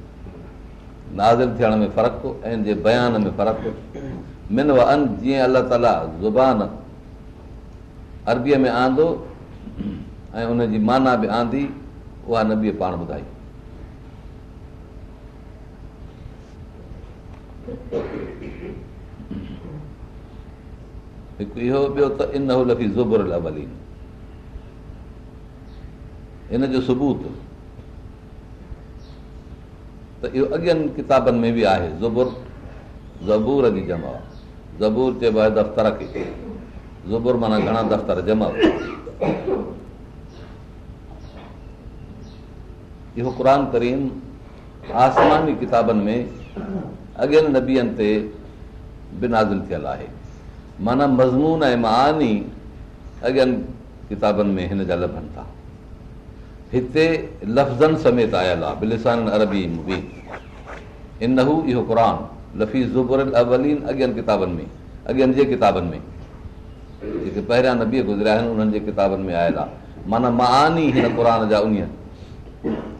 नाज़िल थियण में फ़र्क़ु ऐं जे बयान में फ़र्क़ु मिन व अन जीअं अलाह ताला ज़ुबान अरबीअ में आंदो ऐं उनजी माना बि आंदी उहा नबीअ पाण ॿुधाई हिकु इहो ॿियो त इन हिन जो सबूत त इहो अॻियनि किताबनि में बि आहे ज़ुबुर ज़बूर जी जमा ज़बूर चइबो आहे दफ़्तर खे ज़ुबुर माना घणा दफ़्तर जमाओ इहो क़ुर तरीन आसमानी किताबनि में अॻियनि नबीअनि ते बिनाज़िल थियलु आहे माना मज़मून ऐं मां अॻियनि किताबनि में हिन जा लभनि था हिते लफ़्ज़नि समेत आयल आहे बिलिसान अरबी मुबी इन हू इहो क़ुर लफ़ी ज़ुबर अवलीन अॻियनि किताबनि में अॻियनि जे किताबनि में जेके पहिरियां नबीअ गुज़रिया आहिनि उन्हनि जे किताबनि में आयल आहे माना मानी हिन क़ुर जा उन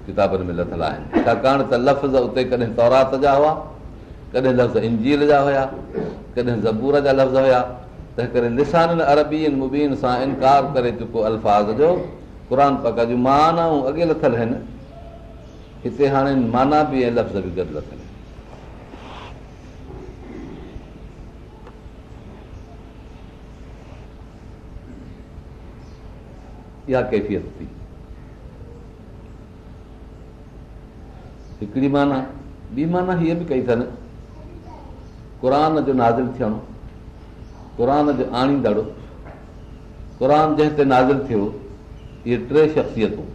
किताबनि में लथल आहिनि छाकाणि त लफ़्ज़ उते कॾहिं तौरात जा हुआ कॾहिं लफ़्ज़ इंजील जा हुया कॾहिं ज़बूर जा लफ़्ज़ हुया तंहिं करे लिसाननि अरबी मुबीन सां इनकार करे चुको अल्फाज़ जो क़ुर पका जूं माना ऐं अॻे लथल आहिनि हिते हाणे माना बि ऐं लफ़्ज़ बि गॾु लथल आहिनि इहा कैफ़ियत थी हिकिड़ी माना ॿी माना हीअ बि कई अथनि क़ुर जो नाज़िल थियणो क़ुर जो आणींदड़ो क़ुर जंहिं ते नाज़िल थियो इहे टे शख़्सियतूं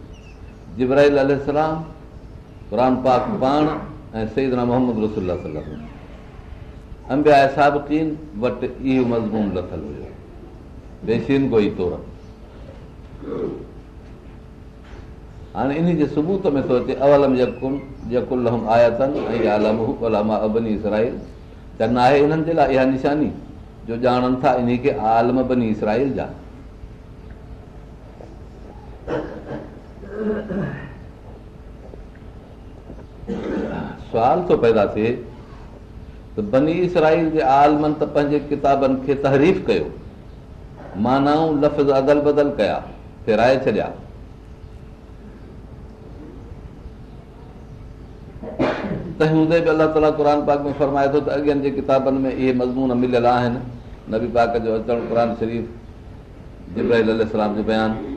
जिब्राहिलाम सईदर मोहम्मद रसूल जे सबूत में थो अचे निशानी जो ॼाणनि था इसरा पंहिंजे किताबनि खे तहरीफ़ कयो मानाऊं अदल बदल कया फेराए छॾिया बि अलाह ताला फरमाए थो त अॻियनि जे किताबनि में इहे मज़मून मिलियल आहिनि नबी पाक जो बयानु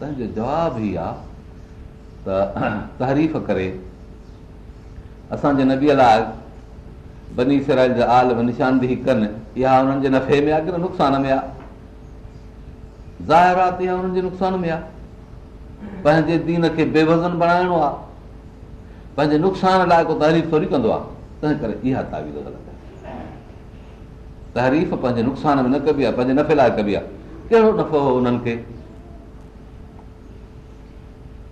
तंहिंजो जवाबु ई आहे त [CLEARS THROAT] तारीफ़ करे असांजे नबीअ लाइ बनी सराइल जा आल बि निशानदी कनि इहा हुननि जे नफ़े में आहे की न नुक़सान में आहे ज़ाहिर आहे त इहा हुननि जे नुक़सान में आहे पंहिंजे दीन खे बेवज़न बणाइणो आहे पंहिंजे नुक़सान लाइ को तारीफ़ थोरी कंदो आहे तंहिं करे इहा तावीज़ आहे तारीफ़ पंहिंजे नुक़सान में न कबी आहे पंहिंजे नफ़े लाइ कबी आहे कहिड़ो नफ़ो हो हुननि खे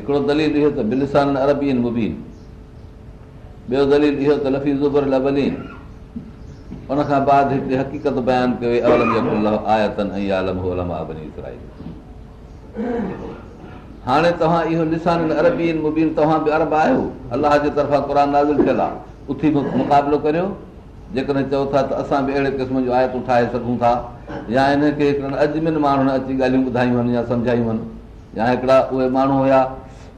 करियो जेकॾहिं ठाहे सघूं था अजमिन अची हिकिड़ा उहे माण्हू हुया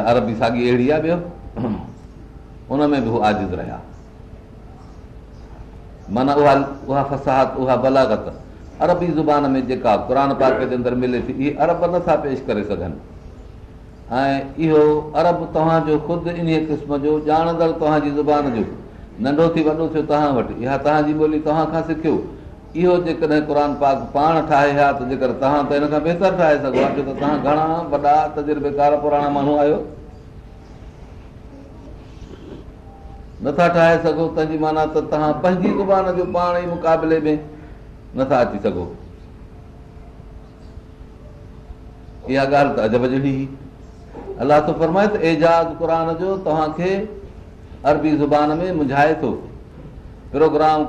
अरबी साॻी अहिड़ी आहे जेका क़ुर जे अंदरि मिले थी अरब नथा पेश करे सघनि जो नंढो थी वॾो तव्हां वटि तव्हांजी ॿोली तव्हां खां सिखियो इहो जेकॾहिं क़ुर पाक पाण ठाहे हा त बहितर ठाहे सघो वॾा तजुर्बेकार नथा ठाहे सघो माना पंहिंजी नथा अची सघो इहा ॻाल्हि त तव्हांखे अरबी ज़ुबान में मुझाए थो प्रोग्राम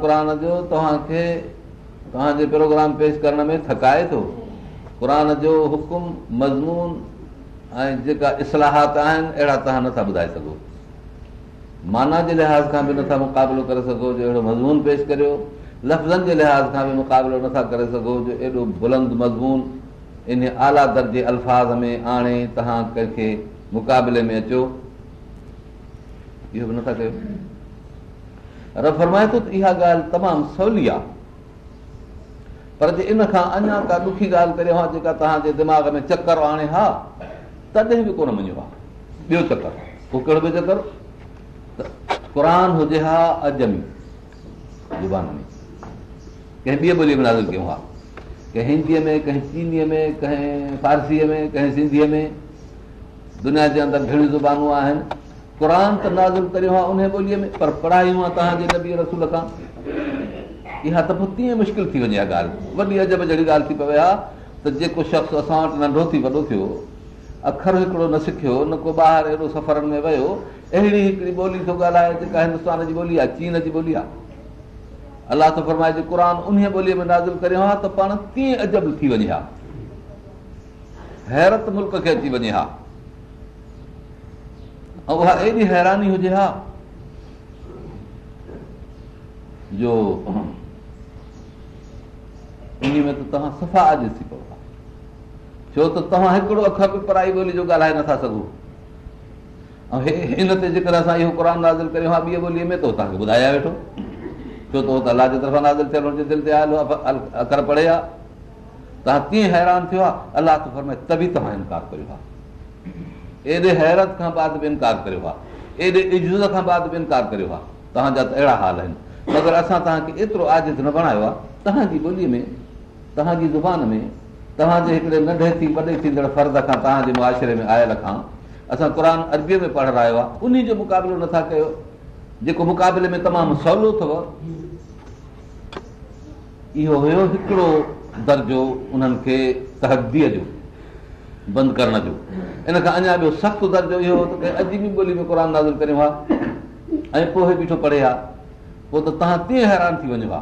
तव्हांजे प्रोग्राम पेश करण में थकाए थो क़ुर जो हुकुम मज़मून ऐं जेका इस्लाहात आहिनि अहिड़ा तव्हां नथा ॿुधाए सघो माना जे लिहाज़ खां बि नथा मुक़ाबिलो करे सघो जो अहिड़ो मज़मून पेश करियो लफ़्ज़नि जे लिहाज़ खां बि मुक़ाबिलो नथा करे सघो जो एॾो बुलंद मज़मून इन आला दर्जे अल्फाज़ में आणे तव्हां कंहिंखे मुक़ाबले में अचो इहो बि नथा कयो रफ़रमाए थो त इहा ॻाल्हि तमामु सवली आहे पर जे इन खां अञा का ॾुखी ॻाल्हि करे हा जेका तव्हांजे दिमाग़ में चकर आणे हा तॾहिं बि कोन मञियो आहे ॿियो चकर उहो कहिड़ो ॿियो चकर त क़रान हुजे हा अजमी ज़ुबान में कंहिं ॿिए ॿोलीअ में नाज़ कयूं हा कंहिं हिंदीअ में कंहिं चीनीअ में कंहिं फारसीअ में कंहिं सिंधीअ में दुनिया जे अंदरि घणियूं ज़ुबानूं आहिनि क़ुर त नाज़ करियो आहे उन ॿोलीअ में पर पढ़ायूं आहे तव्हांजे नबी रसूल खां इहा त पोइ तीअं मुश्किल थी वञे हा ॻाल्हि वॾी अजब जहिड़ी ॻाल्हि थी पए हा त जेको शख़्स असां वटि नंढो थी वॾो थियो अख़र हिकिड़ो न सिखियो न को ॿाहिरि सफ़र में वियो अहिड़ी हिकिड़ी ॿोली थो ॻाल्हाए जेका हिंदुस्तान जी अलाहाए नाज़ुल करियो हा त पाण तीअं अजब थी वञे हा हैरत मुल्क खे अची वञे हा उहा एॾी हैरानी हुजे हा उन में त तव्हां सफ़ा आज़िज़ो पियो छो त तव्हां हिकिड़ो अख़र बि पढ़ाई ॿोली जो ॻाल्हाए नथा सघो ऐं हे हिन ते जेकर असां इहो क़ुर हा ॿी ॿोलीअ में त तव्हांखे ॿुधाया वेठो छो त उहो त अलाह जे तरफ़ां थियल हुनजे दिलि ते आयल अखर पढ़े आहे तव्हां कीअं हैरान थियो आहे अलाह त फरमाए बि तव्हां इनकार कयो आहे एॾे हैरत खां बाद बि इनकार करियो आहे एॾे इज़त खां बाद बि इनकार करियो आहे तव्हांजा त अहिड़ा हाल आहिनि मगर असां तव्हांखे एतिरो आज़िज़ न बणायो आहे तव्हांजी ॿोलीअ में तव्हांजी ज़बान में तव्हांजे हिकिड़े नंढे थींदड़ फर्ज़ खां तव्हांजे मुआशिरे में आयल खां असां क़ुर अरबीअ में पढ़णु आयो आहे उन जो मुक़ाबिलो नथा कयो जेको मुक़ाबले में तमामु सवलो अथव इहो हुयो हिकिड़ो दर्जो उन्हनि खे तहदीअ जो बंदि करण जो इन खां अञा ॿियो सख़्तु दर्जो इहो अजीबी ॿोली में क़ुर हाज़िल करियो आहे ऐं पोइ बीठो पढ़े आहे पोइ त तव्हां कीअं हैरान थी वञो हा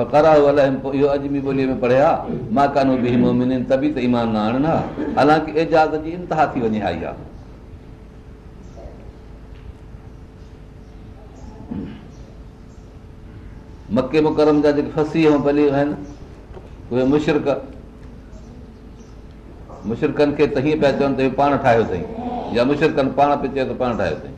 इहो अॼु ॿोलीअ में पढ़े आहे मां कानू बिनी त ईमान न आणनि हा हालांकि एजाज़ जी इंतिहा थी वञे मके मुकरम जा जेके फसी ऐं आहिनि उहे मुशरकनि खे त हीअं पिया चवनि त पाण ठाहियो अथई या पाण पाण ठाहियो अथई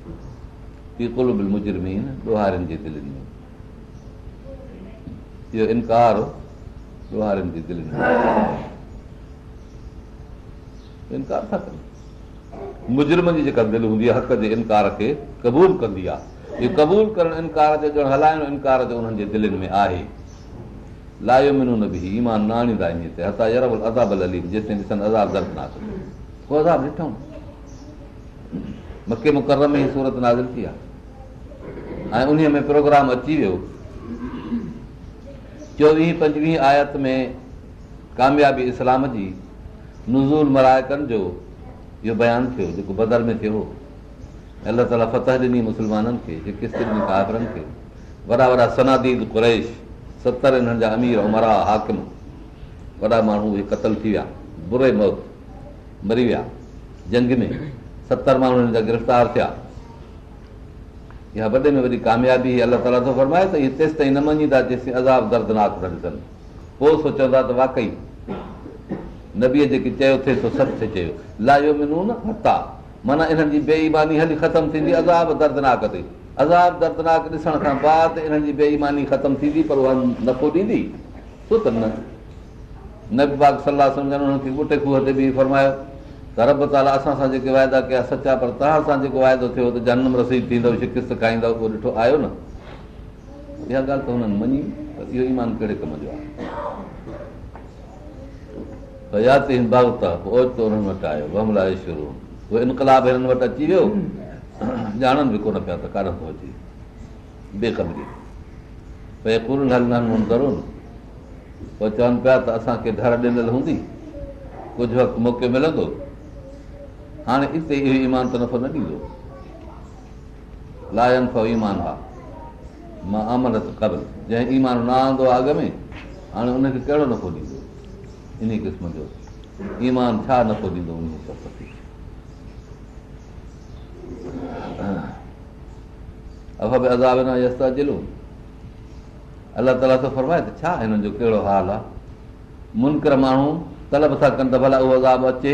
फी कुलब मुजरमीन ॾोहारनि जे दिलनि में इहो इनकार ॾोहारनि जे दिलनि में इनकार था कनि मुजरम जी जेका दिलि हूंदी आहे हक़ जे इनकार खे क़बूल कंदी आहे इहो क़बूल करणु इनकार जो ॼण हलाइणु इनकार जो उन्हनि जे दिलनि में आहे लायो मिनो न बि ईमान न आणींदा आहिनि हिते हथा यरब अदाब अलीम जेसिताईं ॾिसनि अदाब दर्दनाक उहो अदाब ॾिठऊं मके मुकर में ई सूरत थी आहे ऐं उन में प्रोग्राम अची वियो चोवीह पंजवीह आयत में कामयाबी इस्लाम जी नज़ूल मरायकनि जो इहो बयानु थियो जेको बदल में थियो अलाह ताल फतह ॾिनी मुस्लमाननि खे सनात कुरैश सतरि हिन जा अमीर ऐं हाकिम वॾा माण्हू उहे क़तल थी विया बुरे मौत मरी विया जंग में सतरि माण्हू हिन जा गिरफ़्तार थिया इहा वॾे में वॾी कामयाबी अलाह ताला थो फरमाए त फरमायो तेसि ताईं न मञीदा जेसिताईं अज़ाब दर्दनाक न ॾिसनि पोइ सोचंदा त वाकई नबीअ जेके चयो थिए थे चयो लायो न हता माना इन्हनि जी बेईमानी हली ख़तमु थींदी अज़ाब दर्दनाक ते अज़ाब दर्दनाक ॾिसण खां बाद इन्हनि जी बेईमानी ख़तमु थींदी पर उहा नफ़ो ॾींदी छो त न नबी बाग सलाह सम्झनि हुननि खे ॻोठे खूह ते बि फरमायो त रब ताला असां सां जेके वाइदा कया सचा पर तव्हां सां जेको वाइदो थियो जनम रसीद थींदो शिकिस्त खाईंदव उहो ॾिठो आयो न इहा ॻाल्हि त इहो ईमान कहिड़े कम जो आहे इनकलाब ॼाणनि बि कोन पिया त पोइ चवनि पिया त असांखे घर ॾिनल हूंदी कुझु वक़्तु मौको मिलंदो हाणे हिते इहो ईमान त नफ़ो न ॾींदो लायन ला ईमान हा मां अमल त कर जंहिं ईमान न आंदो आहे अॻु में हाणे उनखे कहिड़ो नफ़ो ॾींदो इन क़िस्म जो ईमान छा नफ़ो ॾींदो उन अलाह ताला थो फरमाए त छा हिननि जो कहिड़ो हाल आहे मुनकर माण्हू तलब था कनि त भला उहो अज़ाब अचे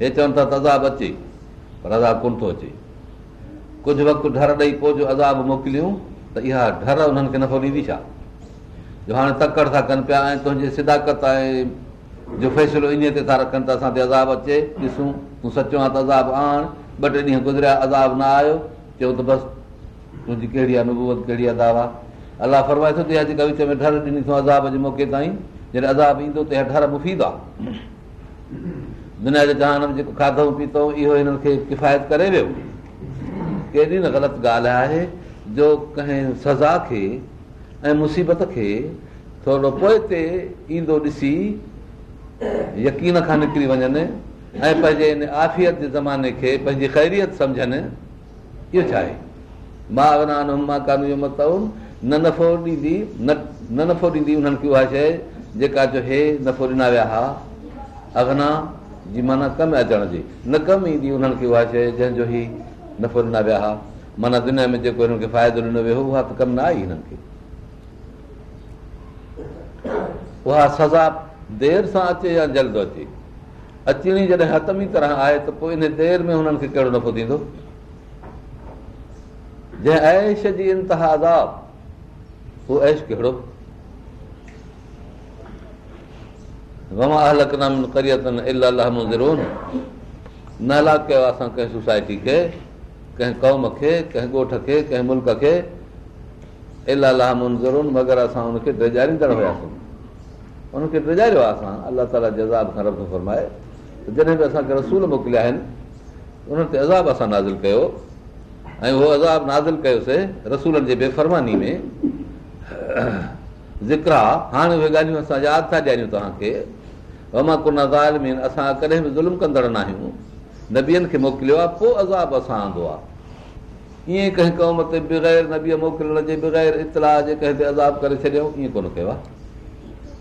हे चवनि था त अज़ाब अचे पर अज़ाब कोन थो अचे कुझु वक़्तु ढर ॾेई पोइ जो अज़ाब मोकिलियूं त इहा ढर उन्हनि खे नफ़ो ॾींदी छा जो हाणे तकड़ था कनि पिया ऐं तुंहिंजी सिदाकत ऐं जो फ़ैसिलो इन ते था रखनि त असां ते अज़ाब अचे ॾिसूं तूं सचो आहे त अज़ाब आण ॿ टे ॾींहं गुज़रिया अज़ाब न आयो चयो त बसि तुंहिंजी कहिड़ी आहे अनुभूत कहिड़ी आहे दावा अलाह फरमाए थो विच में ढर ॾिनी अथऊं अज़ाब जे मौके ताईं जॾहिं अज़ाब ईंदो त ढर मुफ़ीद आहे दुनिया जे जहान में जेको खाधऊं पीतो इहो हिननि खे किफ़ायत करे वियो केॾी न ग़लति ॻाल्हि आहे जो कंहिं सज़ा खे ऐं मुसीबत खे थोरो पोइ ते ईंदो ॾिसी यकीन खां निकिरी वञनि ऐं पंहिंजे हिन आफ़ियत जे ज़माने खे पंहिंजी ख़ैरियत सम्झनि इहो छा आहे मां मां अगना मतिलबु न नफ़ो ॾींदी न नफ़ो ॾींदी उन्हनि खे उहा शइ जेका जो हे नफ़ो ॾिना विया हा अगना जी माना कमु अचण जी न कमु ईंदी उन्हनि खे उहा शइ जंहिंजो ई नफ़ो ॾिना विया हुआ माना दुनिया में जेको हिननि खे फ़ाइदो ॾिनो वियो उहा त कमु न आई हिननि खे उहा सज़ा देरि सां अचे या जल्द अचे अचणी जॾहिं हतमी तरह आहे त पोइ इन देरि में हुननि खे कहिड़ो नफ़ो ॾींदो जंहिं ऐश जी इंतिहा उहो ऐश कहिड़ो न अला कयो असां कंहिं सोसाइटी खे कंहिं कौम खे कंहिं ॻोठ खे कंहिं मुल्क़ खे मगर असां हुनखे हुनखे हुयासीं ड्रिजारियो आहे असां अलाह ताला जे रब फरमाए जॾहिं बि असांखे रसूल मोकिलिया आहिनि उन ते अज़ाब असां नाज़िल कयो ऐं उहो अज़ाब नाज़िल कयोसीं रसूलनि जे बेफ़रमानी में ज़िक्र आहे हाणे उहे ॻाल्हियूं असां यादि था ॾियारियूं तव्हांखे अमा कुनी असां कॾहिं बि ज़ुल्म कंदड़ न आहियूं नबियनि खे मोकिलियो आहे पोइ अज़ाब असां आंदो आहे ईअं कंहिं क़ौम ते बग़ैर नबीअ मोकिलण जे बग़ैर इतलाह जे कंहिं ते अज़ाब करे छॾियो ईअं कोन कयो आहे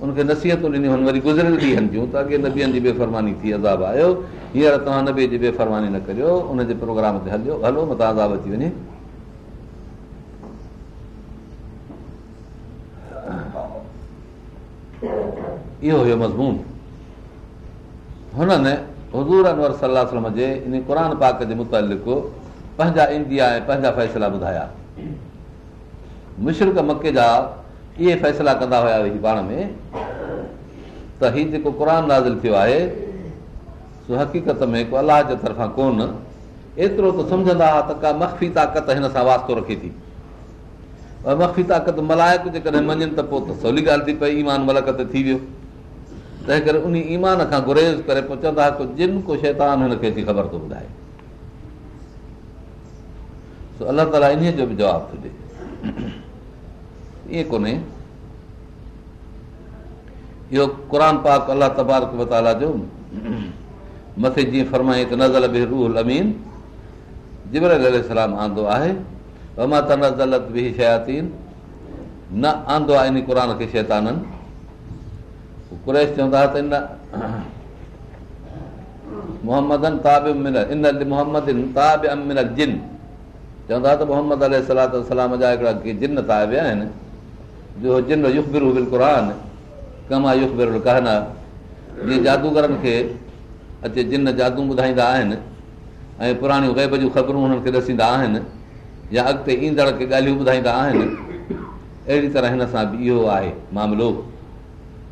उनखे नसीहतूं ॾिनियूं आहिनि वरी गुज़रियल बि हनि थियूं त अॻे नबियनि जी बेफ़रमानी थी अज़ाब आयो हींअर तव्हां नबीअ जी बेफ़रमानी न करियो उनजे प्रोग्राम ते हलियो हलो मथां अज़ाब अची वञे इहो हुयो मज़मून हुननि हज़ूर अनवर सलाह जे जे इन क़ुर पाक मुतालिक़ पंहिंजा इंदिया ऐं पंहिंजा फ़ैसिला ॿुधाया मुशरक जा इहे फ़ैसिला कंदा हुया वेही पाण में त हीउ जेको क़ुर नाज़िल थियो आहे सो हक़ीक़त में अलाह जे तरफां कोन एतिरो त सम्झंदा हुआ त का मख़फ़ी ताक़त हिन सां वास्तो रखे थी मख़फ़ी ताक़त मलायक जेकॾहिं मञनि त पोइ त सवली ॻाल्हि थी पई ईमान मलक ते थी वियो तंहिं करे उन ईमान खां घुरेज़ करे चवंदा जिन को शान खे ख़बर ताला इन जो बि जवाब थो ॾिए कोन्हे कुरेश चवंदा हुआ त इन मोहम्मदन ताब ताब इन मोहम्मद अमिन जिन चवंदा त मोहम्मद अल सलाम जा हिकिड़ा हिक जिन ताब आहिनि जो जिन युखबिर कमा युखबिर कहना जीअं जादूगरनि खे अचे जिन जादू ॿुधाईंदा आहिनि ऐं पुराणियूं गैब जूं ख़बरूं हुननि खे ॾसींदा आहिनि या अॻिते ईंदड़ खे ॻाल्हियूं ॿुधाईंदा आहिनि अहिड़ी तरह हिन सां बि इहो आहे मामिलो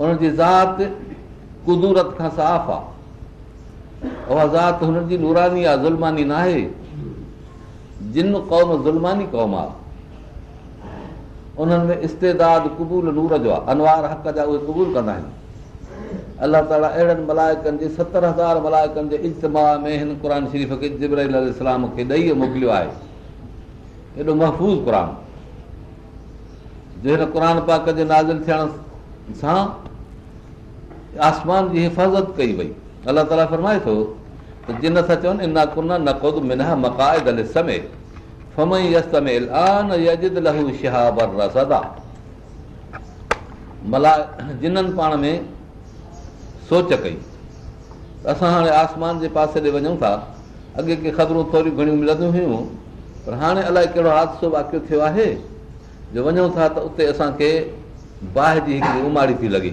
अला अहिड़ो महफ़ूज़ क़र पाक जे नाज़ थियण सां आसमान जी हिफ़ाज़त कई वई अलाह ताला फरमाए थो त जिन था चवनि इना कुन मिना मक़ाइद समे मला जिननि पाण में सोच कई असां हाणे आसमान जे पासे ॾे वञूं था अॻे के ख़बरूं थोरियूं घणियूं मिलंदियूं हुयूं पर हाणे अलाए कहिड़ो हादसो वाकियो थियो आहे जो वञूं था त उते असांखे बाहि जी हिकिड़ी उमारी थी लॻे